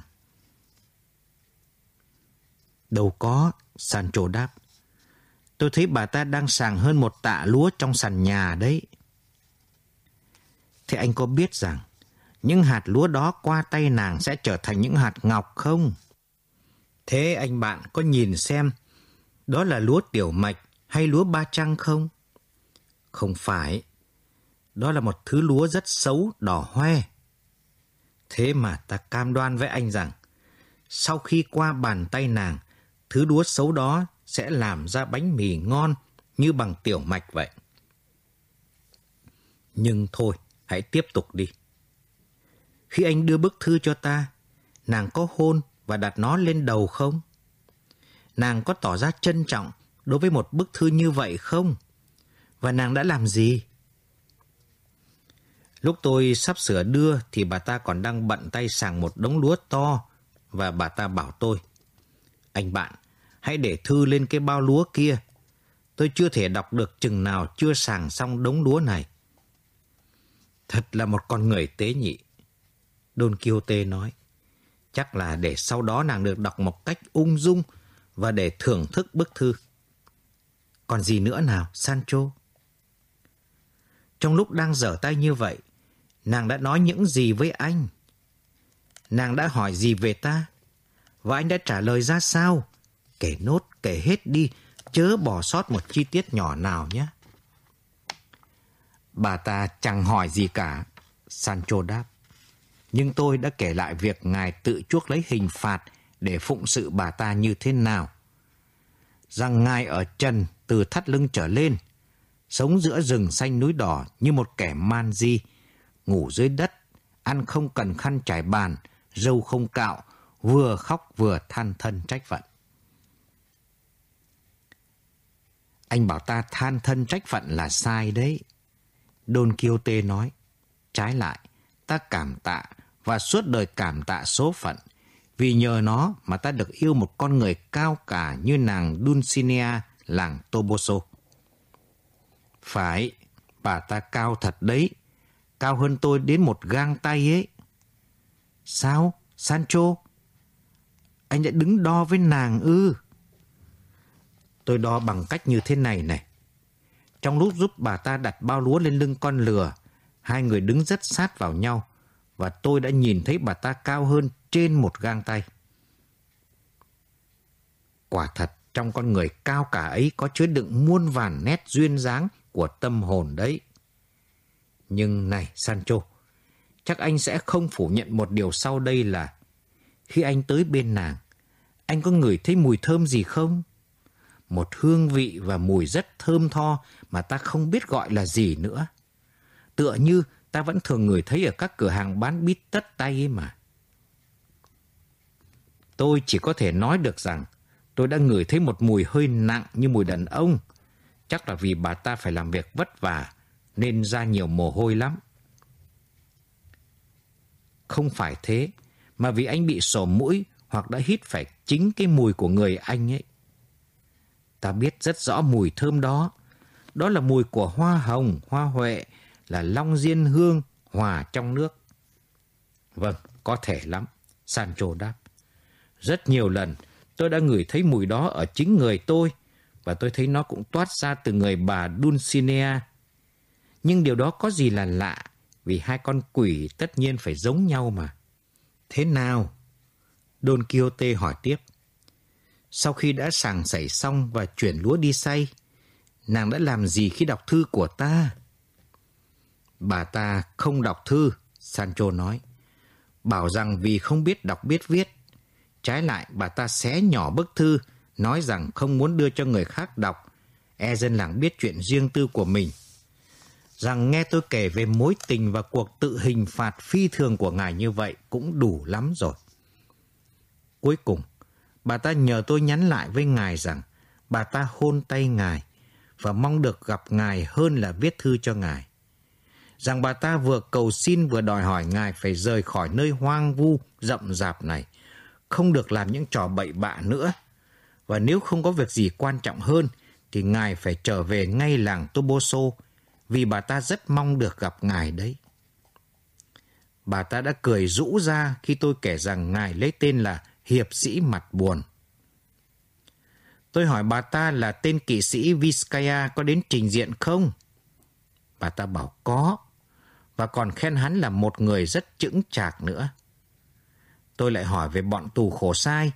Đâu có, Sancho đáp. Tôi thấy bà ta đang sàng hơn một tạ lúa trong sàn nhà đấy. Thế anh có biết rằng những hạt lúa đó qua tay nàng sẽ trở thành những hạt ngọc không? Thế anh bạn có nhìn xem đó là lúa tiểu mạch hay lúa ba trăng không? Không phải. Đó là một thứ lúa rất xấu, đỏ hoe. Thế mà ta cam đoan với anh rằng, sau khi qua bàn tay nàng, thứ lúa xấu đó sẽ làm ra bánh mì ngon như bằng tiểu mạch vậy. Nhưng thôi, hãy tiếp tục đi. Khi anh đưa bức thư cho ta, nàng có hôn và đặt nó lên đầu không? Nàng có tỏ ra trân trọng đối với một bức thư như vậy không? Và nàng đã làm gì? Lúc tôi sắp sửa đưa thì bà ta còn đang bận tay sàng một đống lúa to và bà ta bảo tôi Anh bạn, hãy để thư lên cái bao lúa kia. Tôi chưa thể đọc được chừng nào chưa sàng xong đống lúa này. Thật là một con người tế nhị. Don Quixote nói. Chắc là để sau đó nàng được đọc một cách ung dung và để thưởng thức bức thư. Còn gì nữa nào, Sancho? Trong lúc đang dở tay như vậy, nàng đã nói những gì với anh? Nàng đã hỏi gì về ta? Và anh đã trả lời ra sao? Kể nốt, kể hết đi, chớ bỏ sót một chi tiết nhỏ nào nhé. Bà ta chẳng hỏi gì cả, Sancho đáp. Nhưng tôi đã kể lại việc ngài tự chuốc lấy hình phạt để phụng sự bà ta như thế nào. Rằng ngài ở trần từ thắt lưng trở lên, sống giữa rừng xanh núi đỏ như một kẻ man di, ngủ dưới đất, ăn không cần khăn trải bàn, râu không cạo, vừa khóc vừa than thân trách phận. Anh bảo ta than thân trách phận là sai đấy. Don Quixote nói, trái lại, ta cảm tạ và suốt đời cảm tạ số phận, vì nhờ nó mà ta được yêu một con người cao cả như nàng Dulcinea làng Toboso. Phải, bà ta cao thật đấy, cao hơn tôi đến một gang tay ấy. Sao, Sancho? Anh đã đứng đo với nàng ư? Tôi đo bằng cách như thế này này. Trong lúc giúp bà ta đặt bao lúa lên lưng con lừa, hai người đứng rất sát vào nhau và tôi đã nhìn thấy bà ta cao hơn trên một gang tay. Quả thật, trong con người cao cả ấy có chứa đựng muôn vàn nét duyên dáng của tâm hồn đấy. Nhưng này Sancho, chắc anh sẽ không phủ nhận một điều sau đây là khi anh tới bên nàng, anh có ngửi thấy mùi thơm gì không? Một hương vị và mùi rất thơm tho mà ta không biết gọi là gì nữa. Tựa như ta vẫn thường ngửi thấy ở các cửa hàng bán bít tất tay ấy mà. Tôi chỉ có thể nói được rằng tôi đã ngửi thấy một mùi hơi nặng như mùi đàn ông. Chắc là vì bà ta phải làm việc vất vả nên ra nhiều mồ hôi lắm. Không phải thế, mà vì anh bị sổ mũi hoặc đã hít phải chính cái mùi của người anh ấy. Ta biết rất rõ mùi thơm đó. Đó là mùi của hoa hồng, hoa huệ, là long diên hương hòa trong nước. Vâng, có thể lắm, Sancho đáp. Rất nhiều lần tôi đã ngửi thấy mùi đó ở chính người tôi và tôi thấy nó cũng toát ra từ người bà Dulcinea. Nhưng điều đó có gì là lạ vì hai con quỷ tất nhiên phải giống nhau mà. Thế nào? Don Quixote hỏi tiếp. Sau khi đã sàng sảy xong và chuyển lúa đi say, nàng đã làm gì khi đọc thư của ta? Bà ta không đọc thư, Sancho nói. Bảo rằng vì không biết đọc biết viết. Trái lại, bà ta xé nhỏ bức thư, nói rằng không muốn đưa cho người khác đọc. E dân làng biết chuyện riêng tư của mình. Rằng nghe tôi kể về mối tình và cuộc tự hình phạt phi thường của ngài như vậy cũng đủ lắm rồi. Cuối cùng, bà ta nhờ tôi nhắn lại với ngài rằng bà ta hôn tay ngài và mong được gặp ngài hơn là viết thư cho ngài rằng bà ta vừa cầu xin vừa đòi hỏi ngài phải rời khỏi nơi hoang vu, rậm rạp này, không được làm những trò bậy bạ nữa. Và nếu không có việc gì quan trọng hơn, thì ngài phải trở về ngay làng Toboso, vì bà ta rất mong được gặp ngài đấy. Bà ta đã cười rũ ra khi tôi kể rằng ngài lấy tên là Hiệp sĩ Mặt Buồn. Tôi hỏi bà ta là tên kỵ sĩ Vizcaya có đến trình diện không? Bà ta bảo có, và còn khen hắn là một người rất chững chạc nữa. Tôi lại hỏi về bọn tù khổ sai,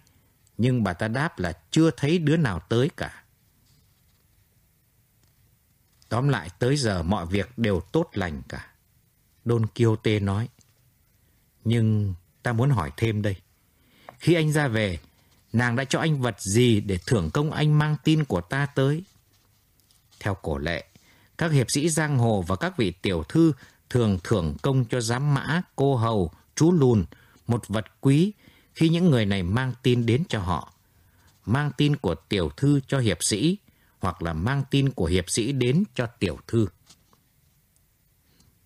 nhưng bà ta đáp là chưa thấy đứa nào tới cả. Tóm lại tới giờ mọi việc đều tốt lành cả. Don Quixote nói. Nhưng ta muốn hỏi thêm đây. Khi anh ra về, nàng đã cho anh vật gì để thưởng công anh mang tin của ta tới? Theo cổ lệ, các hiệp sĩ giang hồ và các vị tiểu thư thường thưởng công cho giám mã, cô hầu, chú lùn một vật quý khi những người này mang tin đến cho họ. Mang tin của tiểu thư cho hiệp sĩ hoặc là mang tin của hiệp sĩ đến cho tiểu thư.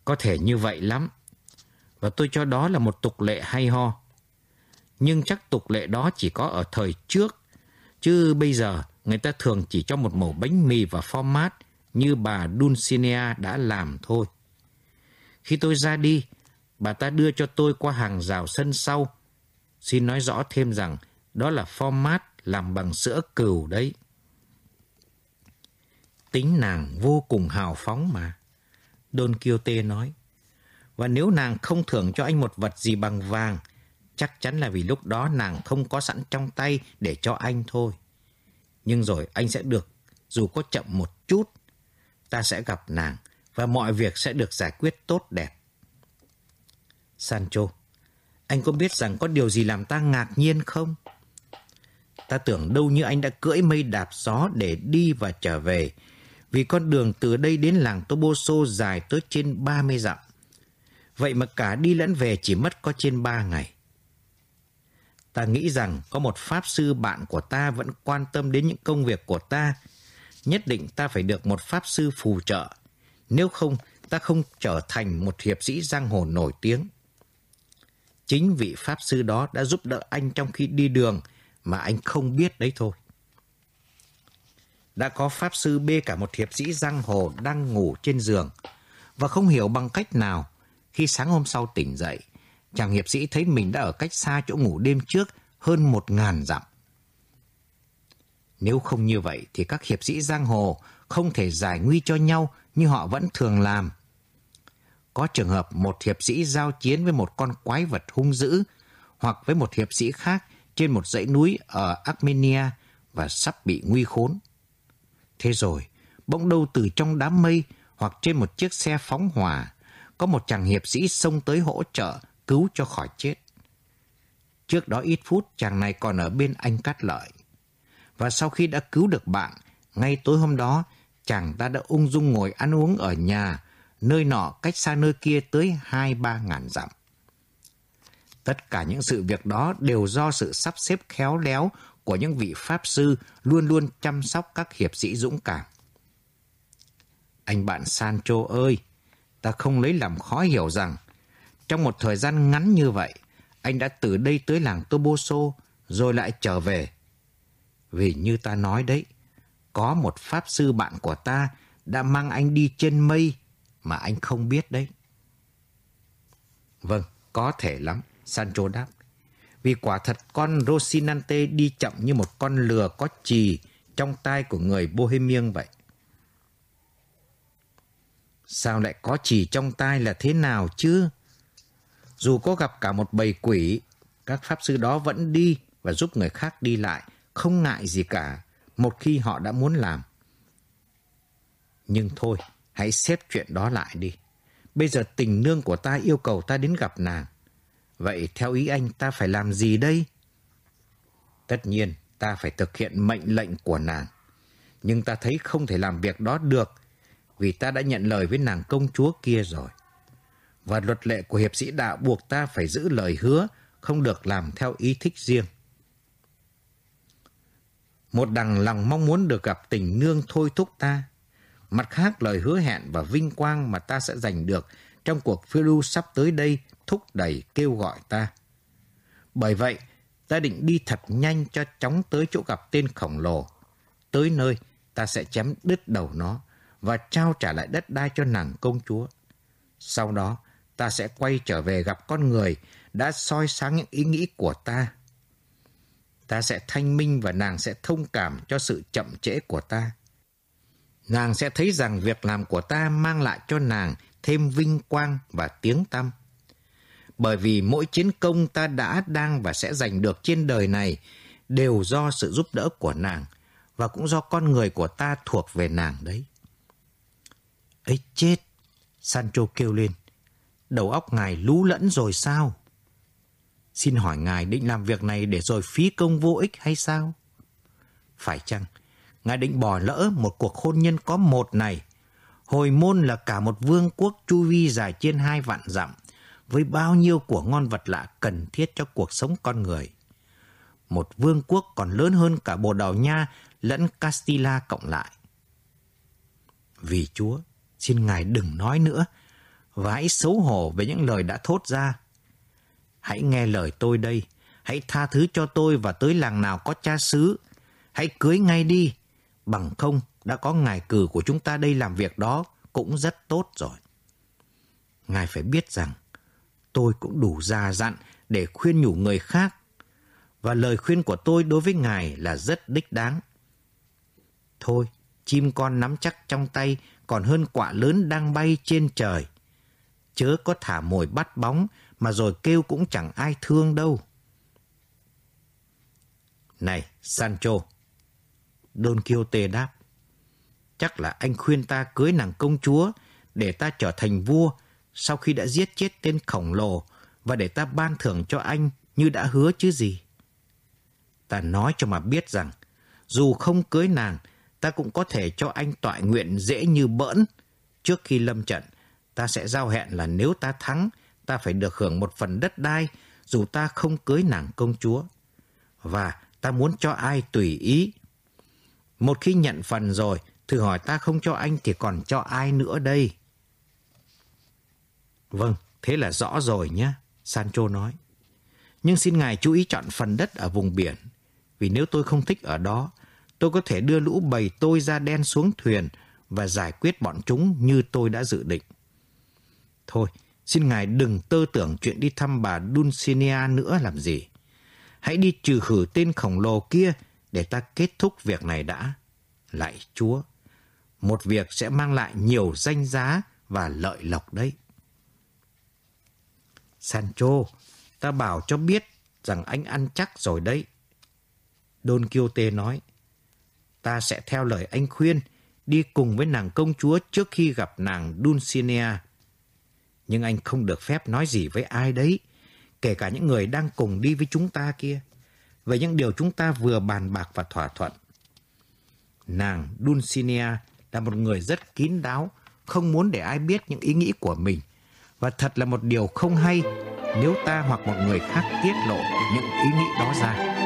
Có thể như vậy lắm. Và tôi cho đó là một tục lệ hay ho. Nhưng chắc tục lệ đó chỉ có ở thời trước. Chứ bây giờ người ta thường chỉ cho một mẩu bánh mì và format như bà Dulcinea đã làm thôi. Khi tôi ra đi, bà ta đưa cho tôi qua hàng rào sân sau. Xin nói rõ thêm rằng đó là format làm bằng sữa cừu đấy. Tính nàng vô cùng hào phóng mà. Don Quixote nói. Và nếu nàng không thưởng cho anh một vật gì bằng vàng, chắc chắn là vì lúc đó nàng không có sẵn trong tay để cho anh thôi. Nhưng rồi anh sẽ được, dù có chậm một chút, ta sẽ gặp nàng và mọi việc sẽ được giải quyết tốt đẹp. Sancho, anh có biết rằng có điều gì làm ta ngạc nhiên không? Ta tưởng đâu như anh đã cưỡi mây đạp gió để đi và trở về, vì con đường từ đây đến làng Toboso dài tới trên 30 dặm. Vậy mà cả đi lẫn về chỉ mất có trên 3 ngày. Ta nghĩ rằng có một pháp sư bạn của ta vẫn quan tâm đến những công việc của ta. Nhất định ta phải được một pháp sư phù trợ. Nếu không, ta không trở thành một hiệp sĩ giang hồ nổi tiếng. Chính vị pháp sư đó đã giúp đỡ anh trong khi đi đường mà anh không biết đấy thôi. Đã có pháp sư bê cả một hiệp sĩ giang hồ đang ngủ trên giường và không hiểu bằng cách nào khi sáng hôm sau tỉnh dậy, chàng hiệp sĩ thấy mình đã ở cách xa chỗ ngủ đêm trước hơn một ngàn dặm. Nếu không như vậy thì các hiệp sĩ giang hồ không thể giải nguy cho nhau như họ vẫn thường làm. Có trường hợp một hiệp sĩ giao chiến với một con quái vật hung dữ hoặc với một hiệp sĩ khác trên một dãy núi ở Armenia và sắp bị nguy khốn. Thế rồi, bỗng đâu từ trong đám mây hoặc trên một chiếc xe phóng hỏa, có một chàng hiệp sĩ xông tới hỗ trợ cứu cho khỏi chết. Trước đó ít phút chàng này còn ở bên anh Cát Lợi. Và sau khi đã cứu được bạn, ngay tối hôm đó chàng ta đã ung dung ngồi ăn uống ở nhà, nơi nọ cách xa nơi kia tới hai ba ngàn dặm. Tất cả những sự việc đó đều do sự sắp xếp khéo léo của những vị pháp sư luôn luôn chăm sóc các hiệp sĩ dũng cảm. Anh bạn Sancho ơi, ta không lấy làm khó hiểu rằng trong một thời gian ngắn như vậy, anh đã từ đây tới làng Toboso rồi lại trở về. Vì như ta nói đấy, có một pháp sư bạn của ta đã mang anh đi trên mây mà anh không biết đấy. Vâng, có thể lắm, Sancho đáp. Vì quả thật con Rosinante đi chậm như một con lừa có chì trong tay của người Bohemian vậy. Sao lại có chì trong tay là thế nào chứ? Dù có gặp cả một bầy quỷ, các pháp sư đó vẫn đi và giúp người khác đi lại, không ngại gì cả, một khi họ đã muốn làm. Nhưng thôi, hãy xếp chuyện đó lại đi. Bây giờ tình nương của ta yêu cầu ta đến gặp nàng. Vậy theo ý anh ta phải làm gì đây? Tất nhiên, ta phải thực hiện mệnh lệnh của nàng. Nhưng ta thấy không thể làm việc đó được vì ta đã nhận lời với nàng công chúa kia rồi. Và luật lệ của hiệp sĩ đạo buộc ta phải giữ lời hứa, không được làm theo ý thích riêng. Một đằng lòng mong muốn được gặp tình nương thôi thúc ta. Mặt khác lời hứa hẹn và vinh quang mà ta sẽ giành được trong cuộc phiêu lưu sắp tới đây thúc đẩy kêu gọi ta. Bởi vậy, ta định đi thật nhanh cho chóng tới chỗ gặp tên khổng lồ. Tới nơi, ta sẽ chém đứt đầu nó và trao trả lại đất đai cho nàng công chúa. Sau đó, ta sẽ quay trở về gặp con người đã soi sáng những ý nghĩ của ta. Ta sẽ thanh minh và nàng sẽ thông cảm cho sự chậm trễ của ta. Nàng sẽ thấy rằng việc làm của ta mang lại cho nàng thêm vinh quang và tiếng tăm. Bởi vì mỗi chiến công ta đã, đang và sẽ giành được trên đời này đều do sự giúp đỡ của nàng và cũng do con người của ta thuộc về nàng đấy. ấy chết! Sancho kêu lên. Đầu óc ngài lú lẫn rồi sao? Xin hỏi ngài định làm việc này để rồi phí công vô ích hay sao? Phải chăng, ngài định bỏ lỡ một cuộc hôn nhân có một này Hồi môn là cả một vương quốc chu vi dài trên hai vạn dặm, với bao nhiêu của ngon vật lạ cần thiết cho cuộc sống con người. Một vương quốc còn lớn hơn cả Bồ Đào Nha lẫn Castilla cộng lại. Vì Chúa, xin Ngài đừng nói nữa, và hãy xấu hổ về những lời đã thốt ra. Hãy nghe lời tôi đây, hãy tha thứ cho tôi và tới làng nào có cha xứ. Hãy cưới ngay đi, bằng không đã có ngài cử của chúng ta đây làm việc đó cũng rất tốt rồi. Ngài phải biết rằng tôi cũng đủ già dặn để khuyên nhủ người khác và lời khuyên của tôi đối với ngài là rất đích đáng. Thôi, chim con nắm chắc trong tay còn hơn quả lớn đang bay trên trời. Chớ có thả mồi bắt bóng mà rồi kêu cũng chẳng ai thương đâu. Này, Sancho! Don Quixote đáp. Chắc là anh khuyên ta cưới nàng công chúa để ta trở thành vua sau khi đã giết chết tên khổng lồ và để ta ban thưởng cho anh như đã hứa chứ gì. Ta nói cho mà biết rằng dù không cưới nàng, ta cũng có thể cho anh tọa nguyện dễ như bỡn. Trước khi lâm trận, ta sẽ giao hẹn là nếu ta thắng, ta phải được hưởng một phần đất đai, dù ta không cưới nàng công chúa. Và ta muốn cho ai tùy ý. Một khi nhận phần rồi, thử hỏi ta không cho anh thì còn cho ai nữa đây? Vâng, thế là rõ rồi nhé, Sancho nói. Nhưng xin ngài chú ý chọn phần đất ở vùng biển, vì nếu tôi không thích ở đó, tôi có thể đưa lũ bầy tôi ra đen xuống thuyền và giải quyết bọn chúng như tôi đã dự định. Thôi, xin ngài đừng tơ tưởng chuyện đi thăm bà Dulcinea nữa làm gì. Hãy đi trừ khử tên khổng lồ kia để ta kết thúc việc này đã. Lại Chúa, một việc sẽ mang lại nhiều danh giá và lợi lộc đấy. Sancho, ta bảo cho biết rằng anh ăn chắc rồi đấy. Don Quixote nói, ta sẽ theo lời anh khuyên, đi cùng với nàng công chúa trước khi gặp nàng Dulcinea. Nhưng anh không được phép nói gì với ai đấy, kể cả những người đang cùng đi với chúng ta kia, về những điều chúng ta vừa bàn bạc và thỏa thuận. Nàng Dulcinea là một người rất kín đáo, không muốn để ai biết những ý nghĩ của mình. Và thật là một điều không hay nếu ta hoặc một người khác tiết lộ những ý nghĩ đó ra.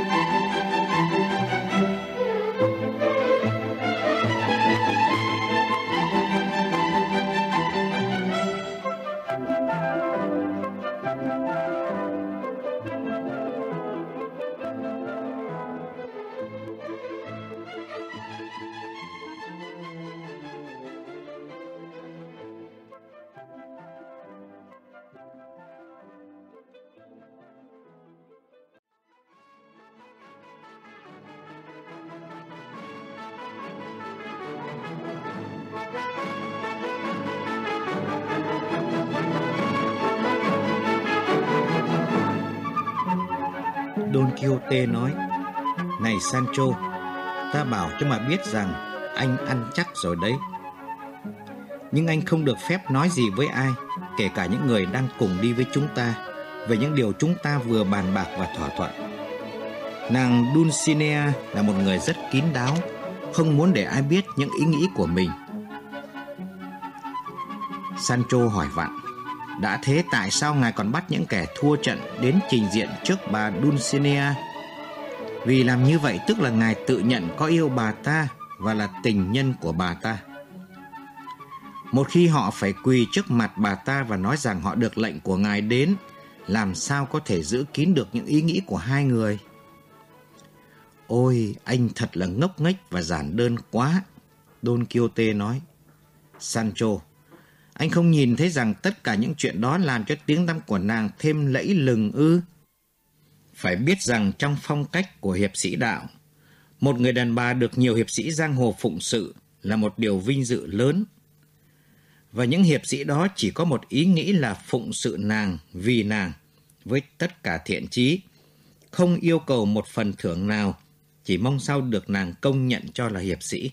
Sancho, ta bảo cho mà biết rằng anh ăn chắc rồi đấy. Nhưng anh không được phép nói gì với ai, kể cả những người đang cùng đi với chúng ta, về những điều chúng ta vừa bàn bạc và thỏa thuận. Nàng Dulcinea là một người rất kín đáo, không muốn để ai biết những ý nghĩ của mình. Sancho hỏi vặn, đã thế tại sao ngài còn bắt những kẻ thua trận đến trình diện trước bà Dulcinea? Vì làm như vậy tức là ngài tự nhận có yêu bà ta và là tình nhân của bà ta. Một khi họ phải quỳ trước mặt bà ta và nói rằng họ được lệnh của ngài đến, làm sao có thể giữ kín được những ý nghĩ của hai người? Ôi, anh thật là ngốc nghếch và giản đơn quá, Don Quixote nói. Sancho, anh không nhìn thấy rằng tất cả những chuyện đó làm cho tiếng tăm của nàng thêm lẫy lừng ư? Phải biết rằng trong phong cách của hiệp sĩ đạo, một người đàn bà được nhiều hiệp sĩ giang hồ phụng sự là một điều vinh dự lớn. Và những hiệp sĩ đó chỉ có một ý nghĩ là phụng sự nàng vì nàng với tất cả thiện chí, không yêu cầu một phần thưởng nào, chỉ mong sao được nàng công nhận cho là hiệp sĩ.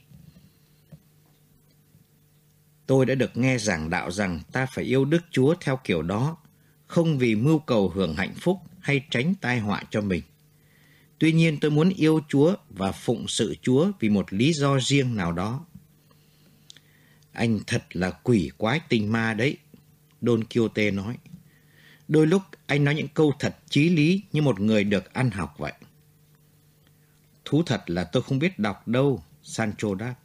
Tôi đã được nghe giảng đạo rằng ta phải yêu Đức Chúa theo kiểu đó, không vì mưu cầu hưởng hạnh phúc hay tránh tai họa cho mình. Tuy nhiên tôi muốn yêu Chúa và phụng sự Chúa vì một lý do riêng nào đó. Anh thật là quỷ quái tình ma đấy, Don Quixote nói. Đôi lúc anh nói những câu thật chí lý như một người được ăn học vậy. Thú thật là tôi không biết đọc đâu, Sancho đáp.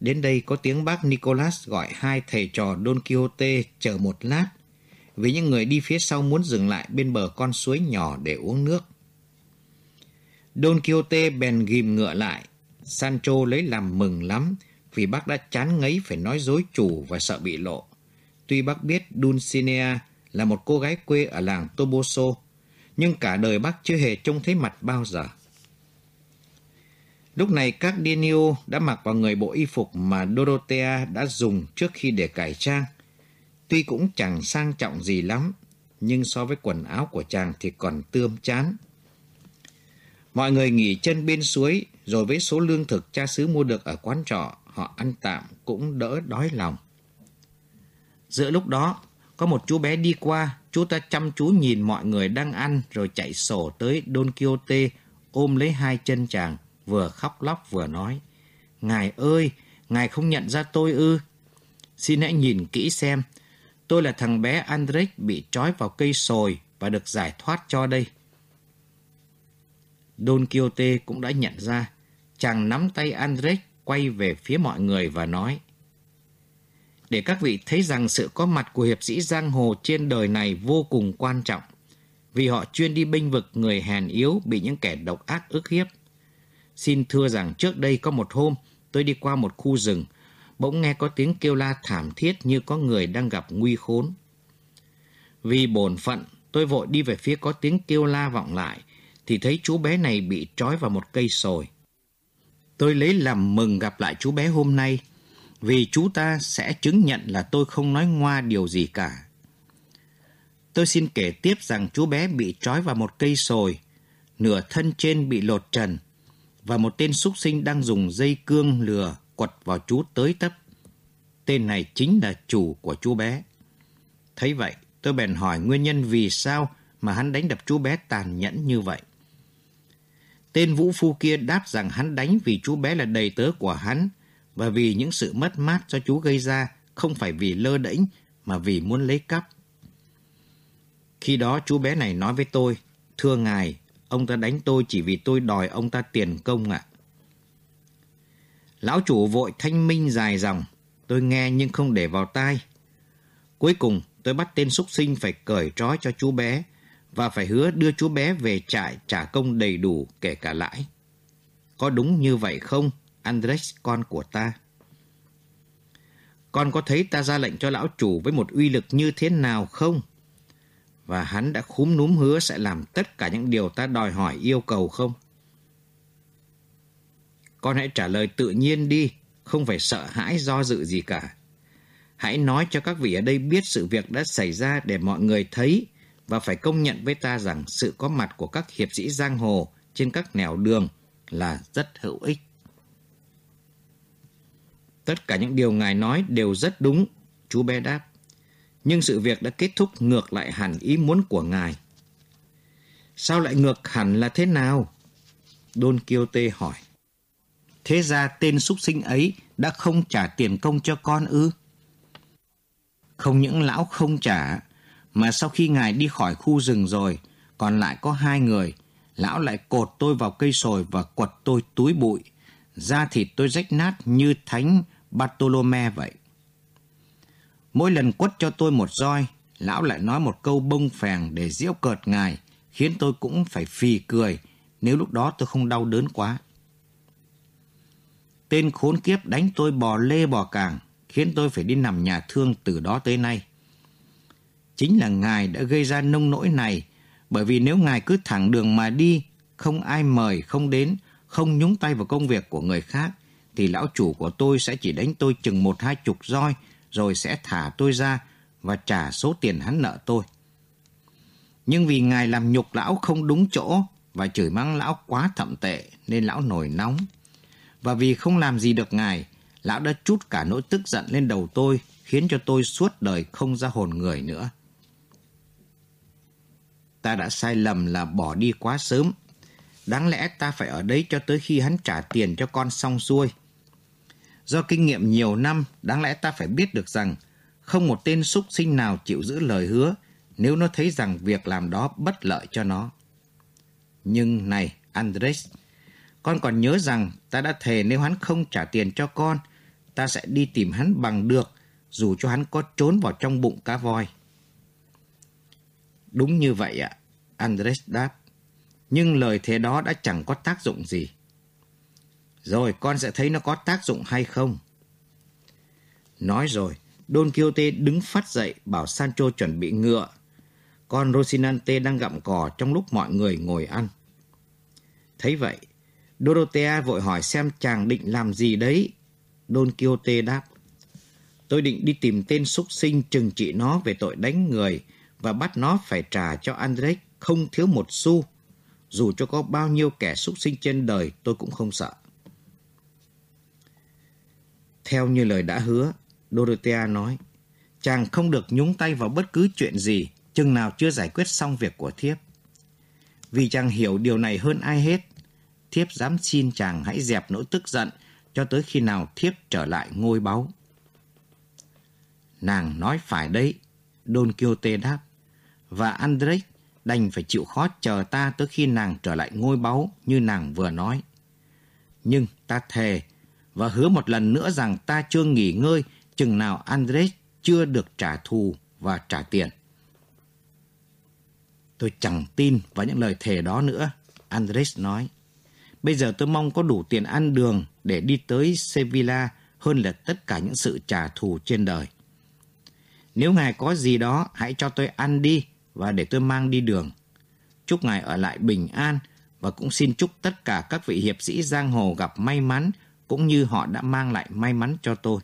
Đến đây có tiếng bác Nicholas gọi hai thầy trò Don Quixote chờ một lát, vì những người đi phía sau muốn dừng lại bên bờ con suối nhỏ để uống nước. Don Quixote bèn ghim ngựa lại. Sancho lấy làm mừng lắm vì bác đã chán ngấy phải nói dối chủ và sợ bị lộ. Tuy bác biết Dulcinea là một cô gái quê ở làng Toboso, nhưng cả đời bác chưa hề trông thấy mặt bao giờ. Lúc này các Dinio đã mặc vào người bộ y phục mà Dorothea đã dùng trước khi để cải trang. Tuy cũng chẳng sang trọng gì lắm, nhưng so với quần áo của chàng thì còn tươm chán. Mọi người nghỉ chân bên suối, rồi với số lương thực cha xứ mua được ở quán trọ, họ ăn tạm cũng đỡ đói lòng. Giữa lúc đó, có một chú bé đi qua, chú ta chăm chú nhìn mọi người đang ăn rồi chạy sổ tới Don Quixote ôm lấy hai chân chàng, vừa khóc lóc vừa nói. Ngài ơi, ngài không nhận ra tôi ư? Xin hãy nhìn kỹ xem, tôi là thằng bé Andrej bị trói vào cây sồi và được giải thoát cho đây. Don Quixote cũng đã nhận ra, chàng nắm tay Andrej quay về phía mọi người và nói để các vị thấy rằng sự có mặt của hiệp sĩ giang hồ trên đời này vô cùng quan trọng, vì họ chuyên đi binh vực người hèn yếu bị những kẻ độc ác ức hiếp. Xin thưa rằng trước đây có một hôm, tôi đi qua một khu rừng, bỗng nghe có tiếng kêu la thảm thiết như có người đang gặp nguy khốn. Vì bổn phận, tôi vội đi về phía có tiếng kêu la vọng lại, thì thấy chú bé này bị trói vào một cây sồi. Tôi lấy làm mừng gặp lại chú bé hôm nay, vì chú ta sẽ chứng nhận là tôi không nói ngoa điều gì cả. Tôi xin kể tiếp rằng chú bé bị trói vào một cây sồi, nửa thân trên bị lột trần, và một tên súc sinh đang dùng dây cương lừa quật vào chú tới tấp. Tên này chính là chủ của chú bé. Thấy vậy, tôi bèn hỏi nguyên nhân vì sao mà hắn đánh đập chú bé tàn nhẫn như vậy. Tên vũ phu kia đáp rằng hắn đánh vì chú bé là đầy tớ của hắn, và vì những sự mất mát do chú gây ra không phải vì lơ đễnh mà vì muốn lấy cắp. Khi đó chú bé này nói với tôi, thưa ngài, ông ta đánh tôi chỉ vì tôi đòi ông ta tiền công ạ. Lão chủ vội thanh minh dài dòng, tôi nghe nhưng không để vào tai. Cuối cùng tôi bắt tên súc sinh phải cởi trói cho chú bé và phải hứa đưa chú bé về trại trả công đầy đủ kể cả lãi. Có đúng như vậy không? Andres con của ta. Con có thấy ta ra lệnh cho lão chủ với một uy lực như thế nào không? Và hắn đã khúm núm hứa sẽ làm tất cả những điều ta đòi hỏi yêu cầu không? Con hãy trả lời tự nhiên đi, không phải sợ hãi do dự gì cả. Hãy nói cho các vị ở đây biết sự việc đã xảy ra để mọi người thấy và phải công nhận với ta rằng sự có mặt của các hiệp sĩ giang hồ trên các nẻo đường là rất hữu ích. Tất cả những điều ngài nói đều rất đúng, chú bé đáp. Nhưng sự việc đã kết thúc ngược lại hẳn ý muốn của ngài. Sao lại ngược hẳn là thế nào? Don Quixote hỏi. Thế ra tên súc sinh ấy đã không trả tiền công cho con ư? Không những lão không trả, mà sau khi ngài đi khỏi khu rừng rồi, còn lại có hai người, lão lại cột tôi vào cây sồi và quật tôi túi bụi. Da thịt tôi rách nát như thánh Bartolome vậy. Mỗi lần quất cho tôi một roi, lão lại nói một câu bông phèn để giễu cợt ngài, khiến tôi cũng phải phì cười nếu lúc đó tôi không đau đớn quá. Tên khốn kiếp đánh tôi bò lê bò càng, khiến tôi phải đi nằm nhà thương từ đó tới nay. Chính là ngài đã gây ra nông nỗi này, bởi vì nếu ngài cứ thẳng đường mà đi, không ai mời, không đến, không nhúng tay vào công việc của người khác, thì lão chủ của tôi sẽ chỉ đánh tôi chừng một hai chục roi, rồi sẽ thả tôi ra và trả số tiền hắn nợ tôi. Nhưng vì ngài làm nhục lão không đúng chỗ và chửi mắng lão quá thậm tệ nên lão nổi nóng. Và vì không làm gì được ngài, lão đã trút cả nỗi tức giận lên đầu tôi, khiến cho tôi suốt đời không ra hồn người nữa. Ta đã sai lầm là bỏ đi quá sớm. Đáng lẽ ta phải ở đấy cho tới khi hắn trả tiền cho con xong xuôi. Do kinh nghiệm nhiều năm, đáng lẽ ta phải biết được rằng không một tên súc sinh nào chịu giữ lời hứa nếu nó thấy rằng việc làm đó bất lợi cho nó. Nhưng này, Andres, con còn nhớ rằng ta đã thề nếu hắn không trả tiền cho con, ta sẽ đi tìm hắn bằng được, dù cho hắn có trốn vào trong bụng cá voi. Đúng như vậy ạ, Andres đáp. Nhưng lời thế đó đã chẳng có tác dụng gì. Rồi con sẽ thấy nó có tác dụng hay không. Nói rồi, Don Quixote đứng phát dậy bảo Sancho chuẩn bị ngựa. Con Rocinante đang gặm cỏ trong lúc mọi người ngồi ăn. Thấy vậy, Dorothea vội hỏi xem chàng định làm gì đấy. Don Quixote đáp. Tôi định đi tìm tên súc sinh trừng trị nó về tội đánh người và bắt nó phải trả cho Andres không thiếu một xu. Dù cho có bao nhiêu kẻ súc sinh trên đời tôi cũng không sợ. Theo như lời đã hứa, Dorothea nói, chàng không được nhúng tay vào bất cứ chuyện gì chừng nào chưa giải quyết xong việc của thiếp. Vì chàng hiểu điều này hơn ai hết, thiếp dám xin chàng hãy dẹp nỗi tức giận cho tới khi nào thiếp trở lại ngôi báu. Nàng nói phải đấy, Don Quixote đáp, và Andres đành phải chịu khó chờ ta tới khi nàng trở lại ngôi báu như nàng vừa nói. Nhưng ta thề và hứa một lần nữa rằng ta chưa nghỉ ngơi chừng nào Andres chưa được trả thù và trả tiền. Tôi chẳng tin vào những lời thề đó nữa, Andres nói. Bây giờ tôi mong có đủ tiền ăn đường để đi tới Sevilla hơn là tất cả những sự trả thù trên đời. Nếu ngài có gì đó, hãy cho tôi ăn đi và để tôi mang đi đường. Chúc ngài ở lại bình an và cũng xin chúc tất cả các vị hiệp sĩ giang hồ gặp may mắn cũng như họ đã mang lại may mắn cho tôi.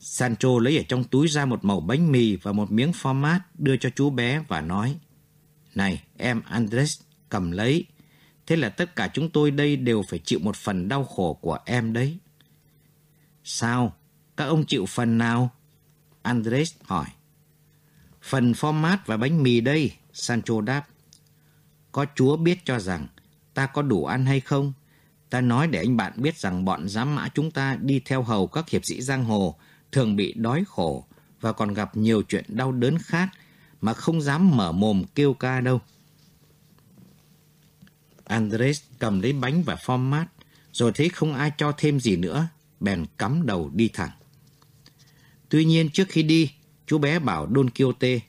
Sancho lấy ở trong túi ra một mẩu bánh mì và một miếng format đưa cho chú bé và nói Này em Andres, cầm lấy. Thế là tất cả chúng tôi đây đều phải chịu một phần đau khổ của em đấy. Sao? Các ông chịu phần nào? Andres hỏi. Phần format và bánh mì đây, Sancho đáp. Có chúa biết cho rằng ta có đủ ăn hay không? Ta nói để anh bạn biết rằng bọn giám mã chúng ta đi theo hầu các hiệp sĩ giang hồ thường bị đói khổ và còn gặp nhiều chuyện đau đớn khác mà không dám mở mồm kêu ca đâu. Andres cầm lấy bánh và format, rồi thấy không ai cho thêm gì nữa, bèn cắm đầu đi thẳng. Tuy nhiên trước khi đi, chú bé bảo Don Quixote,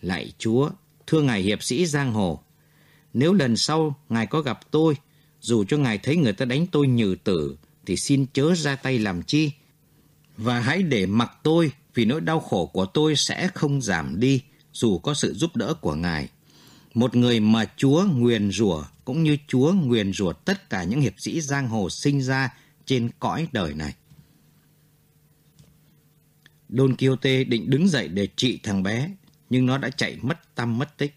Lạy chúa, thưa ngài hiệp sĩ giang hồ, nếu lần sau ngài có gặp tôi, dù cho ngài thấy người ta đánh tôi nhừ tử, thì xin chớ ra tay làm chi, và hãy để mặc tôi vì nỗi đau khổ của tôi sẽ không giảm đi dù có sự giúp đỡ của Ngài. Một người mà Chúa nguyền rủa cũng như Chúa nguyền rủa tất cả những hiệp sĩ giang hồ sinh ra trên cõi đời này. Don Quixote định đứng dậy để trị thằng bé, nhưng nó đã chạy mất tâm mất tích.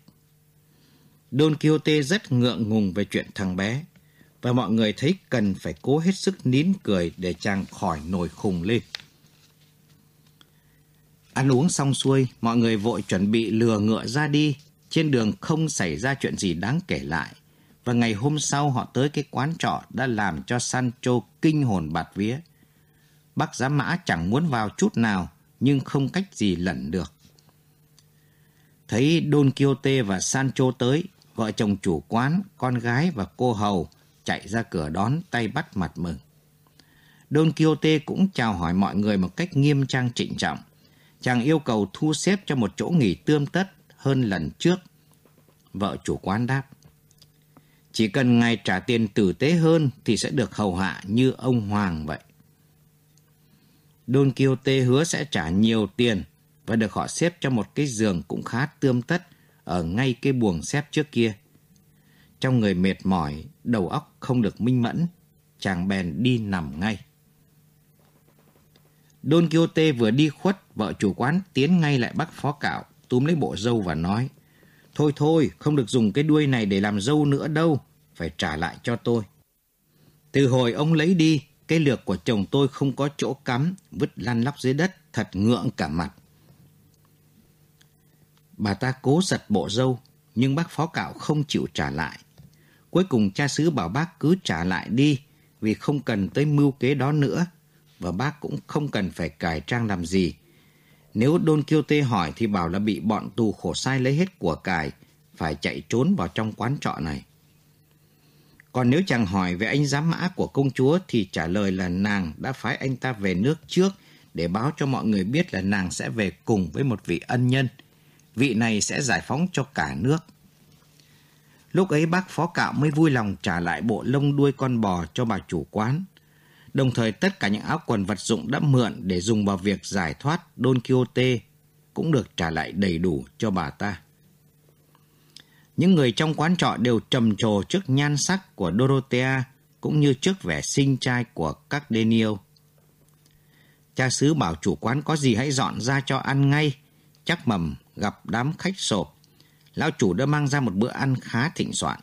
Don Quixote rất ngượng ngùng về chuyện thằng bé, và mọi người thấy cần phải cố hết sức nín cười để chàng khỏi nổi khùng lên. Ăn uống xong xuôi, mọi người vội chuẩn bị lừa ngựa ra đi. Trên đường không xảy ra chuyện gì đáng kể lại. Và ngày hôm sau họ tới cái quán trọ đã làm cho Sancho kinh hồn bạt vía. Bác giá mã chẳng muốn vào chút nào, nhưng không cách gì lẩn được. Thấy Don Quixote và Sancho tới, vợ chồng chủ quán, con gái và cô hầu chạy ra cửa đón tay bắt mặt mừng. Don Quixote cũng chào hỏi mọi người một cách nghiêm trang trịnh trọng chàng yêu cầu thu xếp cho một chỗ nghỉ tươm tất hơn lần trước. Vợ chủ quán đáp. Chỉ cần ngài trả tiền tử tế hơn thì sẽ được hầu hạ như ông Hoàng vậy. Don Quixote hứa sẽ trả nhiều tiền và được họ xếp cho một cái giường cũng khá tươm tất ở ngay cái buồng xếp trước kia. Trong người mệt mỏi, đầu óc không được minh mẫn, chàng bèn đi nằm ngay. Don Quixote vừa đi khuất, vợ chủ quán tiến ngay lại bắt phó cạo, túm lấy bộ dâu và nói, Thôi thôi, không được dùng cái đuôi này để làm dâu nữa đâu, phải trả lại cho tôi. Từ hồi ông lấy đi, cái lược của chồng tôi không có chỗ cắm, vứt lăn lóc dưới đất, thật ngượng cả mặt. Bà ta cố giật bộ dâu, nhưng bác phó cạo không chịu trả lại. Cuối cùng cha xứ bảo bác cứ trả lại đi, vì không cần tới mưu kế đó nữa, và bác cũng không cần phải cải trang làm gì. Nếu Don Quixote hỏi thì bảo là bị bọn tù khổ sai lấy hết của cải, phải chạy trốn vào trong quán trọ này. Còn nếu chàng hỏi về anh giám mã của công chúa thì trả lời là nàng đã phái anh ta về nước trước để báo cho mọi người biết là nàng sẽ về cùng với một vị ân nhân. Vị này sẽ giải phóng cho cả nước. Lúc ấy bác phó cạo mới vui lòng trả lại bộ lông đuôi con bò cho bà chủ quán. Đồng thời tất cả những áo quần vật dụng đã mượn để dùng vào việc giải thoát Don Quixote cũng được trả lại đầy đủ cho bà ta. Những người trong quán trọ đều trầm trồ trước nhan sắc của Dorothea cũng như trước vẻ sinh trai của các Daniel. Cha xứ bảo chủ quán có gì hãy dọn ra cho ăn ngay, chắc mầm gặp đám khách sộp. Lão chủ đã mang ra một bữa ăn khá thịnh soạn.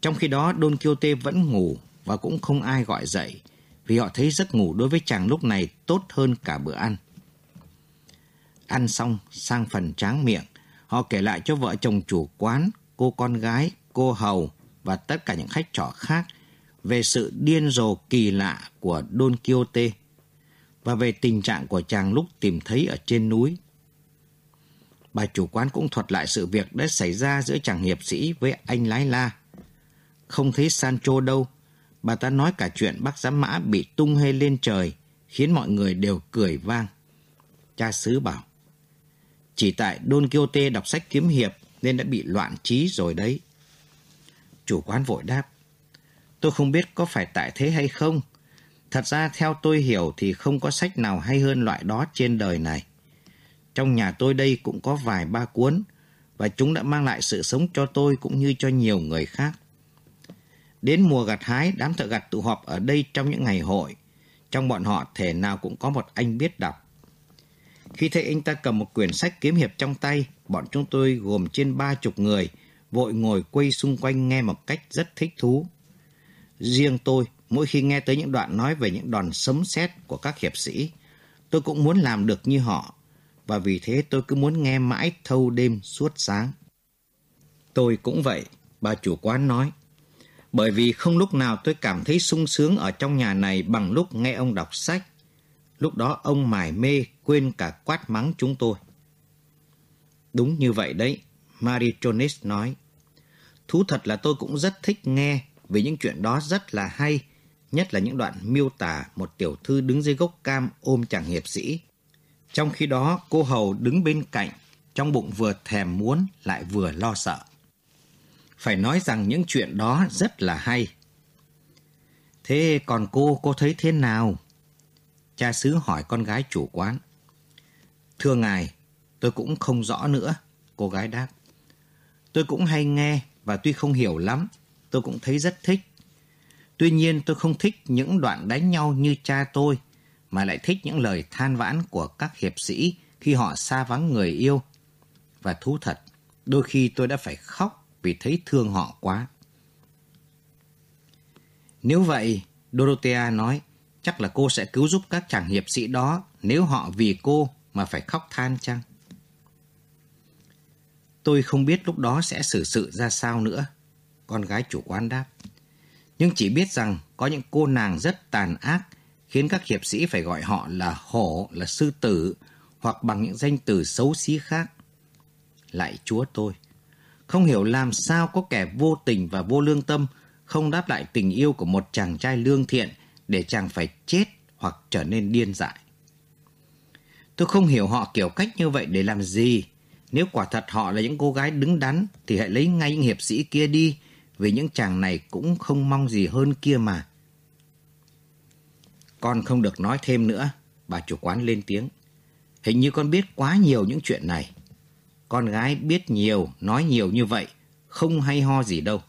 Trong khi đó Don Quixote vẫn ngủ và cũng không ai gọi dậy vì họ thấy giấc ngủ đối với chàng lúc này tốt hơn cả bữa ăn. Ăn xong sang phần tráng miệng, họ kể lại cho vợ chồng chủ quán, cô con gái, cô hầu và tất cả những khách trọ khác về sự điên rồ kỳ lạ của Don Quixote và về tình trạng của chàng lúc tìm thấy ở trên núi. Bà chủ quán cũng thuật lại sự việc đã xảy ra giữa chàng hiệp sĩ với anh lái la. Không thấy Sancho đâu, bà ta nói cả chuyện bác giám mã bị tung hê lên trời, khiến mọi người đều cười vang. Cha xứ bảo, chỉ tại Don Quixote đọc sách kiếm hiệp nên đã bị loạn trí rồi đấy. Chủ quán vội đáp, tôi không biết có phải tại thế hay không. Thật ra theo tôi hiểu thì không có sách nào hay hơn loại đó trên đời này. Trong nhà tôi đây cũng có vài ba cuốn, và chúng đã mang lại sự sống cho tôi cũng như cho nhiều người khác. Đến mùa gặt hái, đám thợ gặt tụ họp ở đây trong những ngày hội. Trong bọn họ thể nào cũng có một anh biết đọc. Khi thấy anh ta cầm một quyển sách kiếm hiệp trong tay, bọn chúng tôi gồm trên ba chục người, vội ngồi quay xung quanh nghe một cách rất thích thú. Riêng tôi, mỗi khi nghe tới những đoạn nói về những đòn sấm sét của các hiệp sĩ, tôi cũng muốn làm được như họ, và vì thế tôi cứ muốn nghe mãi thâu đêm suốt sáng. Tôi cũng vậy, bà chủ quán nói. Bởi vì không lúc nào tôi cảm thấy sung sướng ở trong nhà này bằng lúc nghe ông đọc sách. Lúc đó ông mải mê quên cả quát mắng chúng tôi. Đúng như vậy đấy, Marie nói. Thú thật là tôi cũng rất thích nghe vì những chuyện đó rất là hay, nhất là những đoạn miêu tả một tiểu thư đứng dưới gốc cam ôm chàng hiệp sĩ. Trong khi đó, cô hầu đứng bên cạnh, trong bụng vừa thèm muốn lại vừa lo sợ. Phải nói rằng những chuyện đó rất là hay. Thế còn cô, cô thấy thế nào? Cha xứ hỏi con gái chủ quán. Thưa ngài, tôi cũng không rõ nữa, cô gái đáp. Tôi cũng hay nghe và tuy không hiểu lắm, tôi cũng thấy rất thích. Tuy nhiên tôi không thích những đoạn đánh nhau như cha tôi, mà lại thích những lời than vãn của các hiệp sĩ khi họ xa vắng người yêu. Và thú thật, đôi khi tôi đã phải khóc vì thấy thương họ quá. Nếu vậy, Dorothea nói, chắc là cô sẽ cứu giúp các chàng hiệp sĩ đó nếu họ vì cô mà phải khóc than chăng? Tôi không biết lúc đó sẽ xử sự ra sao nữa, con gái chủ quán đáp. Nhưng chỉ biết rằng có những cô nàng rất tàn ác khiến các hiệp sĩ phải gọi họ là hổ, là sư tử hoặc bằng những danh từ xấu xí khác. Lại chúa tôi, không hiểu làm sao có kẻ vô tình và vô lương tâm không đáp lại tình yêu của một chàng trai lương thiện để chàng phải chết hoặc trở nên điên dại. Tôi không hiểu họ kiểu cách như vậy để làm gì. Nếu quả thật họ là những cô gái đứng đắn thì hãy lấy ngay những hiệp sĩ kia đi vì những chàng này cũng không mong gì hơn kia mà. Con không được nói thêm nữa, bà chủ quán lên tiếng. Hình như con biết quá nhiều những chuyện này. Con gái biết nhiều, nói nhiều như vậy, không hay ho gì đâu.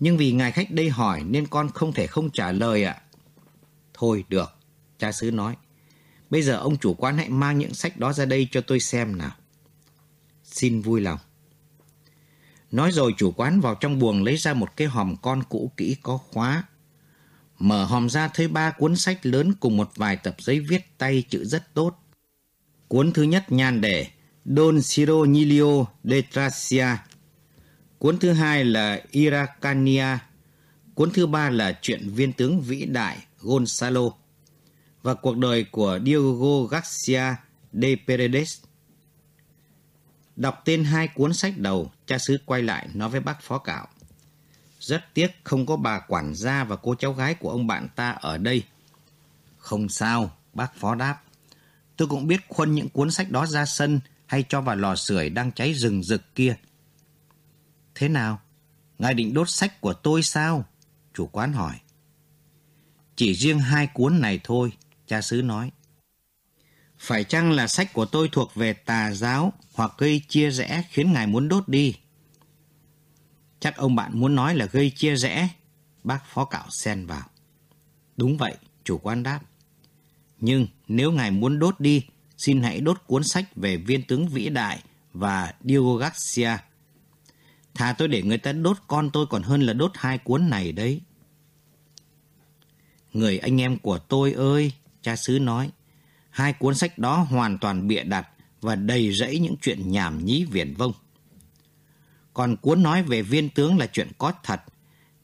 Nhưng vì ngài khách đây hỏi nên con không thể không trả lời ạ. Thôi được, cha xứ nói. Bây giờ ông chủ quán hãy mang những sách đó ra đây cho tôi xem nào. Xin vui lòng. Nói rồi chủ quán vào trong buồng lấy ra một cái hòm con cũ kỹ có khóa. Mở hòm ra thấy ba cuốn sách lớn cùng một vài tập giấy viết tay chữ rất tốt. Cuốn thứ nhất nhan đề Don Ciro Nilio de Tracia. Cuốn thứ hai là Iracania. Cuốn thứ ba là chuyện viên tướng vĩ đại Gonzalo và cuộc đời của Diego Garcia de Paredes. Đọc tên hai cuốn sách đầu, cha xứ quay lại nói với bác phó cạo. Rất tiếc không có bà quản gia và cô cháu gái của ông bạn ta ở đây. Không sao, bác phó đáp. Tôi cũng biết khuân những cuốn sách đó ra sân hay cho vào lò sưởi đang cháy rừng rực kia. Thế nào? Ngài định đốt sách của tôi sao? Chủ quán hỏi. Chỉ riêng hai cuốn này thôi, cha xứ nói. Phải chăng là sách của tôi thuộc về tà giáo hoặc gây chia rẽ khiến ngài muốn đốt đi. Chắc ông bạn muốn nói là gây chia rẽ. Bác phó cạo xen vào. Đúng vậy, chủ quan đáp. Nhưng nếu ngài muốn đốt đi, xin hãy đốt cuốn sách về viên tướng vĩ đại và Diego Garcia. Thà tôi để người ta đốt con tôi còn hơn là đốt hai cuốn này đấy. Người anh em của tôi ơi, cha xứ nói, hai cuốn sách đó hoàn toàn bịa đặt và đầy rẫy những chuyện nhảm nhí viển vông. Còn cuốn nói về viên tướng là chuyện có thật,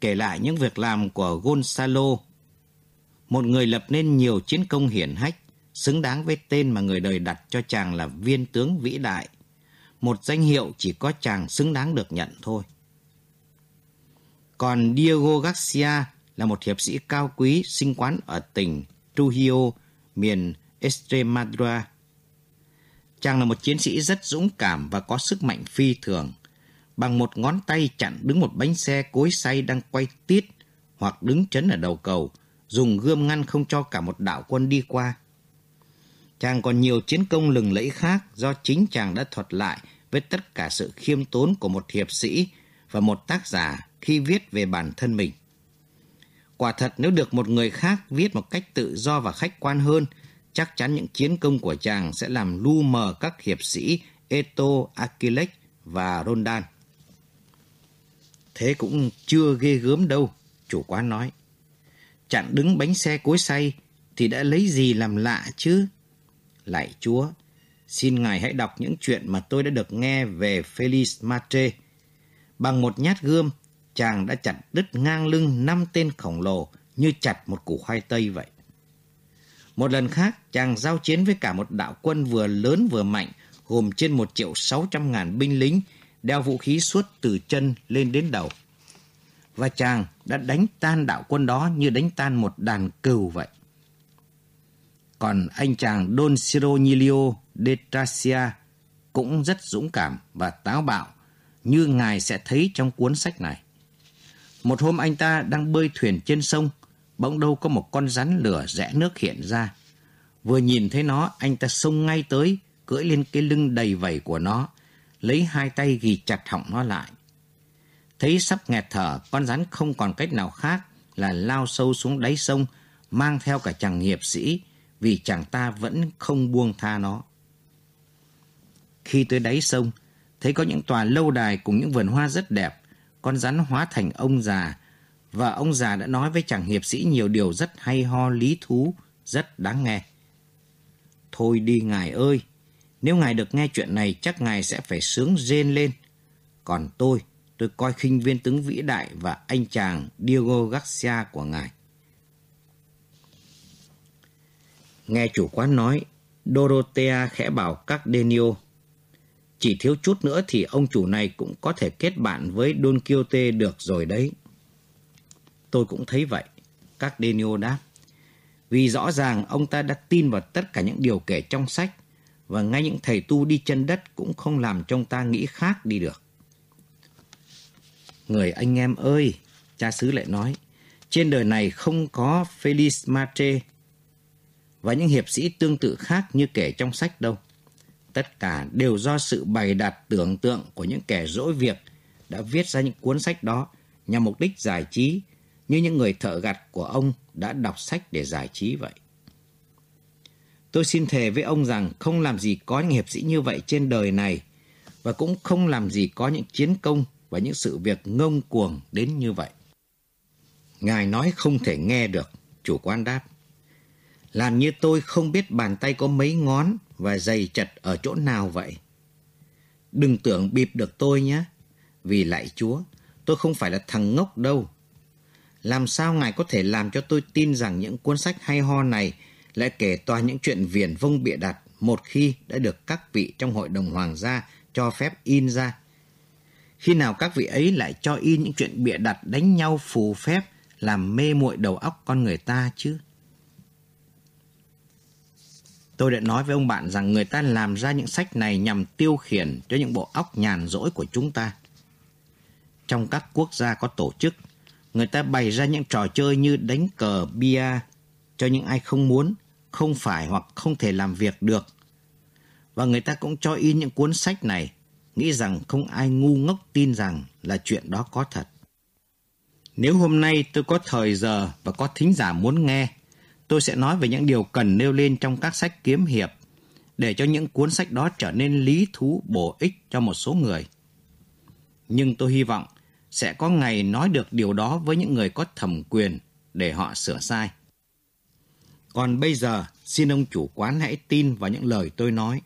kể lại những việc làm của Gonzalo, một người lập nên nhiều chiến công hiển hách, xứng đáng với tên mà người đời đặt cho chàng là viên tướng vĩ đại. Một danh hiệu chỉ có chàng xứng đáng được nhận thôi. Còn Diego Garcia là một hiệp sĩ cao quý sinh quán ở tỉnh Trujillo, miền Extremadura. Chàng là một chiến sĩ rất dũng cảm và có sức mạnh phi thường. Bằng một ngón tay chặn đứng một bánh xe cối xay đang quay tít hoặc đứng chấn ở đầu cầu, dùng gươm ngăn không cho cả một đạo quân đi qua. Chàng còn nhiều chiến công lừng lẫy khác do chính chàng đã thuật lại với tất cả sự khiêm tốn của một hiệp sĩ và một tác giả khi viết về bản thân mình. Quả thật nếu được một người khác viết một cách tự do và khách quan hơn, chắc chắn những chiến công của chàng sẽ làm lu mờ các hiệp sĩ Eto, Achilles và Rondan. Thế cũng chưa ghê gớm đâu, chủ quán nói. Chặn đứng bánh xe cối say thì đã lấy gì làm lạ chứ? Lạy Chúa, xin Ngài hãy đọc những chuyện mà tôi đã được nghe về Felix Matre. Bằng một nhát gươm, chàng đã chặt đứt ngang lưng năm tên khổng lồ như chặt một củ khoai tây vậy. Một lần khác, chàng giao chiến với cả một đạo quân vừa lớn vừa mạnh, gồm trên một triệu sáu trăm ngàn binh lính, đeo vũ khí suốt từ chân lên đến đầu. Và chàng đã đánh tan đạo quân đó như đánh tan một đàn cừu vậy. Còn anh chàng Don Cironilio de Tracia cũng rất dũng cảm và táo bạo, như ngài sẽ thấy trong cuốn sách này. Một hôm anh ta đang bơi thuyền trên sông, bỗng đâu có một con rắn lửa rẽ nước hiện ra. Vừa nhìn thấy nó, anh ta xông ngay tới, cưỡi lên cái lưng đầy vẩy của nó, lấy hai tay ghi chặt họng nó lại. Thấy sắp nghẹt thở, con rắn không còn cách nào khác là lao sâu xuống đáy sông, mang theo cả chàng hiệp sĩ, vì chàng ta vẫn không buông tha nó. Khi tới đáy sông, thấy có những tòa lâu đài cùng những vườn hoa rất đẹp, con rắn hóa thành ông già, và ông già đã nói với chàng hiệp sĩ nhiều điều rất hay ho lý thú, rất đáng nghe. Thôi đi ngài ơi, nếu ngài được nghe chuyện này chắc ngài sẽ phải sướng rên lên. Còn tôi, tôi coi khinh viên tướng vĩ đại và anh chàng Diego Garcia của ngài. Nghe chủ quán nói, Dorothea khẽ bảo các Denio. Chỉ thiếu chút nữa thì ông chủ này cũng có thể kết bạn với Don Quixote được rồi đấy. Tôi cũng thấy vậy, các Denio đáp. Vì rõ ràng ông ta đã tin vào tất cả những điều kể trong sách và ngay những thầy tu đi chân đất cũng không làm trong ta nghĩ khác đi được. Người anh em ơi, cha xứ lại nói, trên đời này không có Felix Mate và những hiệp sĩ tương tự khác như kể trong sách đâu. Tất cả đều do sự bày đặt tưởng tượng của những kẻ dỗi việc đã viết ra những cuốn sách đó nhằm mục đích giải trí như những người thợ gặt của ông đã đọc sách để giải trí vậy. Tôi xin thề với ông rằng không làm gì có những hiệp sĩ như vậy trên đời này và cũng không làm gì có những chiến công và những sự việc ngông cuồng đến như vậy. Ngài nói không thể nghe được, chủ quan đáp. Làm như tôi không biết bàn tay có mấy ngón và dày chật ở chỗ nào vậy. Đừng tưởng bịp được tôi nhé, vì lại Chúa, tôi không phải là thằng ngốc đâu. Làm sao Ngài có thể làm cho tôi tin rằng những cuốn sách hay ho này lại kể toàn những chuyện viển vông bịa đặt một khi đã được các vị trong hội đồng hoàng gia cho phép in ra. Khi nào các vị ấy lại cho in những chuyện bịa đặt đánh nhau phù phép làm mê muội đầu óc con người ta chứ? Tôi đã nói với ông bạn rằng người ta làm ra những sách này nhằm tiêu khiển cho những bộ óc nhàn rỗi của chúng ta. Trong các quốc gia có tổ chức, người ta bày ra những trò chơi như đánh cờ bia cho những ai không muốn, không phải hoặc không thể làm việc được. Và người ta cũng cho in những cuốn sách này, nghĩ rằng không ai ngu ngốc tin rằng là chuyện đó có thật. Nếu hôm nay tôi có thời giờ và có thính giả muốn nghe, tôi sẽ nói về những điều cần nêu lên trong các sách kiếm hiệp để cho những cuốn sách đó trở nên lý thú bổ ích cho một số người. Nhưng tôi hy vọng sẽ có ngày nói được điều đó với những người có thẩm quyền để họ sửa sai. Còn bây giờ, xin ông chủ quán hãy tin vào những lời tôi nói.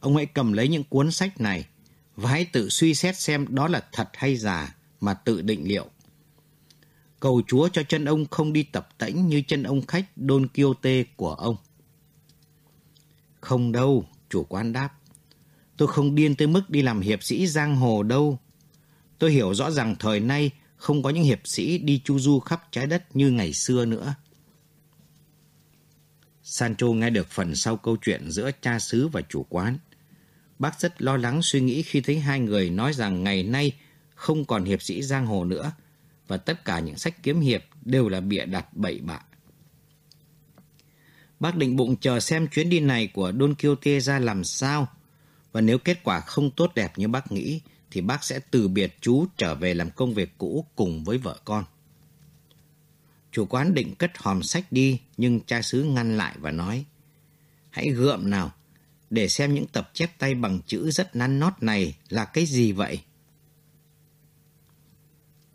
Ông hãy cầm lấy những cuốn sách này và hãy tự suy xét xem đó là thật hay giả mà tự định liệu. Cầu Chúa cho chân ông không đi tập tễnh như chân ông khách Don Quixote của ông. Không đâu, chủ quán đáp. Tôi không điên tới mức đi làm hiệp sĩ giang hồ đâu. Tôi hiểu rõ rằng thời nay không có những hiệp sĩ đi chu du khắp trái đất như ngày xưa nữa. Sancho nghe được phần sau câu chuyện giữa cha xứ và chủ quán. Bác rất lo lắng suy nghĩ khi thấy hai người nói rằng ngày nay không còn hiệp sĩ giang hồ nữa và tất cả những sách kiếm hiệp đều là bịa đặt bậy bạ. Bác định bụng chờ xem chuyến đi này của Don Quixote ra làm sao, và nếu kết quả không tốt đẹp như bác nghĩ, thì bác sẽ từ biệt chú trở về làm công việc cũ cùng với vợ con. Chủ quán định cất hòm sách đi, nhưng cha xứ ngăn lại và nói, Hãy gượm nào, để xem những tập chép tay bằng chữ rất năn nót này là cái gì vậy.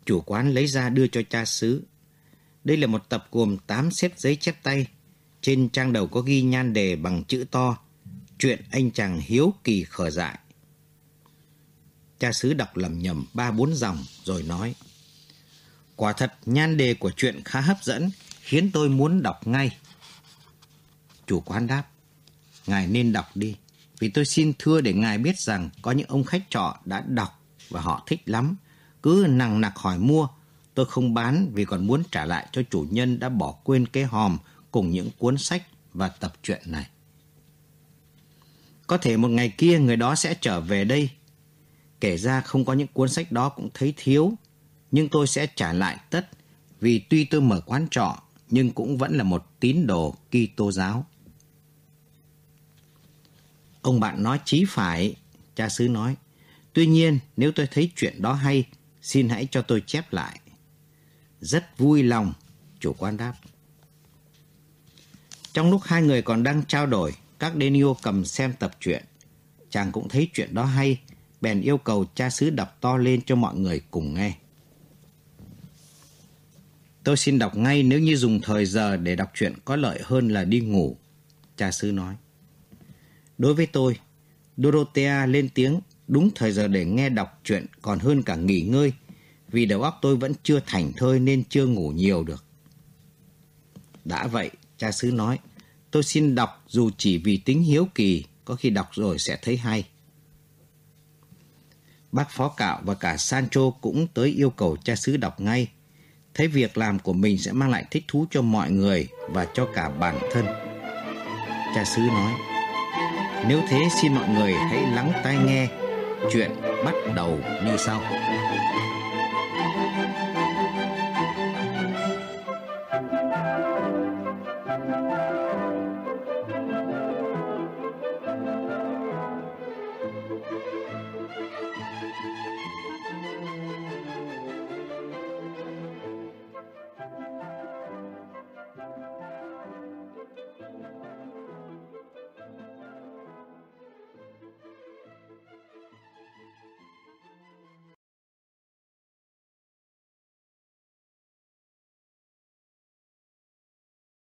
Chủ quán lấy ra đưa cho cha xứ. Đây là một tập gồm 8 xếp giấy chép tay. Trên trang đầu có ghi nhan đề bằng chữ to Chuyện anh chàng hiếu kỳ khờ dại. Cha xứ đọc lầm nhầm ba bốn dòng rồi nói Quả thật nhan đề của chuyện khá hấp dẫn, khiến tôi muốn đọc ngay. Chủ quán đáp, Ngài nên đọc đi, vì tôi xin thưa để Ngài biết rằng có những ông khách trọ đã đọc và họ thích lắm. Cứ nặng nặc hỏi mua, tôi không bán vì còn muốn trả lại cho chủ nhân đã bỏ quên cái hòm cùng những cuốn sách và tập truyện này. Có thể một ngày kia người đó sẽ trở về đây. Kể ra không có những cuốn sách đó cũng thấy thiếu nhưng tôi sẽ trả lại tất vì tuy tôi mở quán trọ nhưng cũng vẫn là một tín đồ Kitô giáo. Ông bạn nói chí phải, cha xứ nói. Tuy nhiên, nếu tôi thấy chuyện đó hay, xin hãy cho tôi chép lại. Rất vui lòng, chủ quan đáp. Trong lúc hai người còn đang trao đổi, các Denio cầm xem tập truyện. Chàng cũng thấy chuyện đó hay, bèn yêu cầu cha xứ đọc to lên cho mọi người cùng nghe. Tôi xin đọc ngay nếu như dùng thời giờ để đọc truyện có lợi hơn là đi ngủ, cha sư nói. Đối với tôi, Dorothea lên tiếng đúng thời giờ để nghe đọc truyện còn hơn cả nghỉ ngơi, vì đầu óc tôi vẫn chưa thành thơi nên chưa ngủ nhiều được. Đã vậy, cha xứ nói, tôi xin đọc dù chỉ vì tính hiếu kỳ, có khi đọc rồi sẽ thấy hay. Bác phó cạo và cả Sancho cũng tới yêu cầu cha xứ đọc ngay, thấy việc làm của mình sẽ mang lại thích thú cho mọi người và cho cả bản thân. Cha xứ nói, nếu thế xin mọi người hãy lắng tai nghe, chuyện bắt đầu như sau.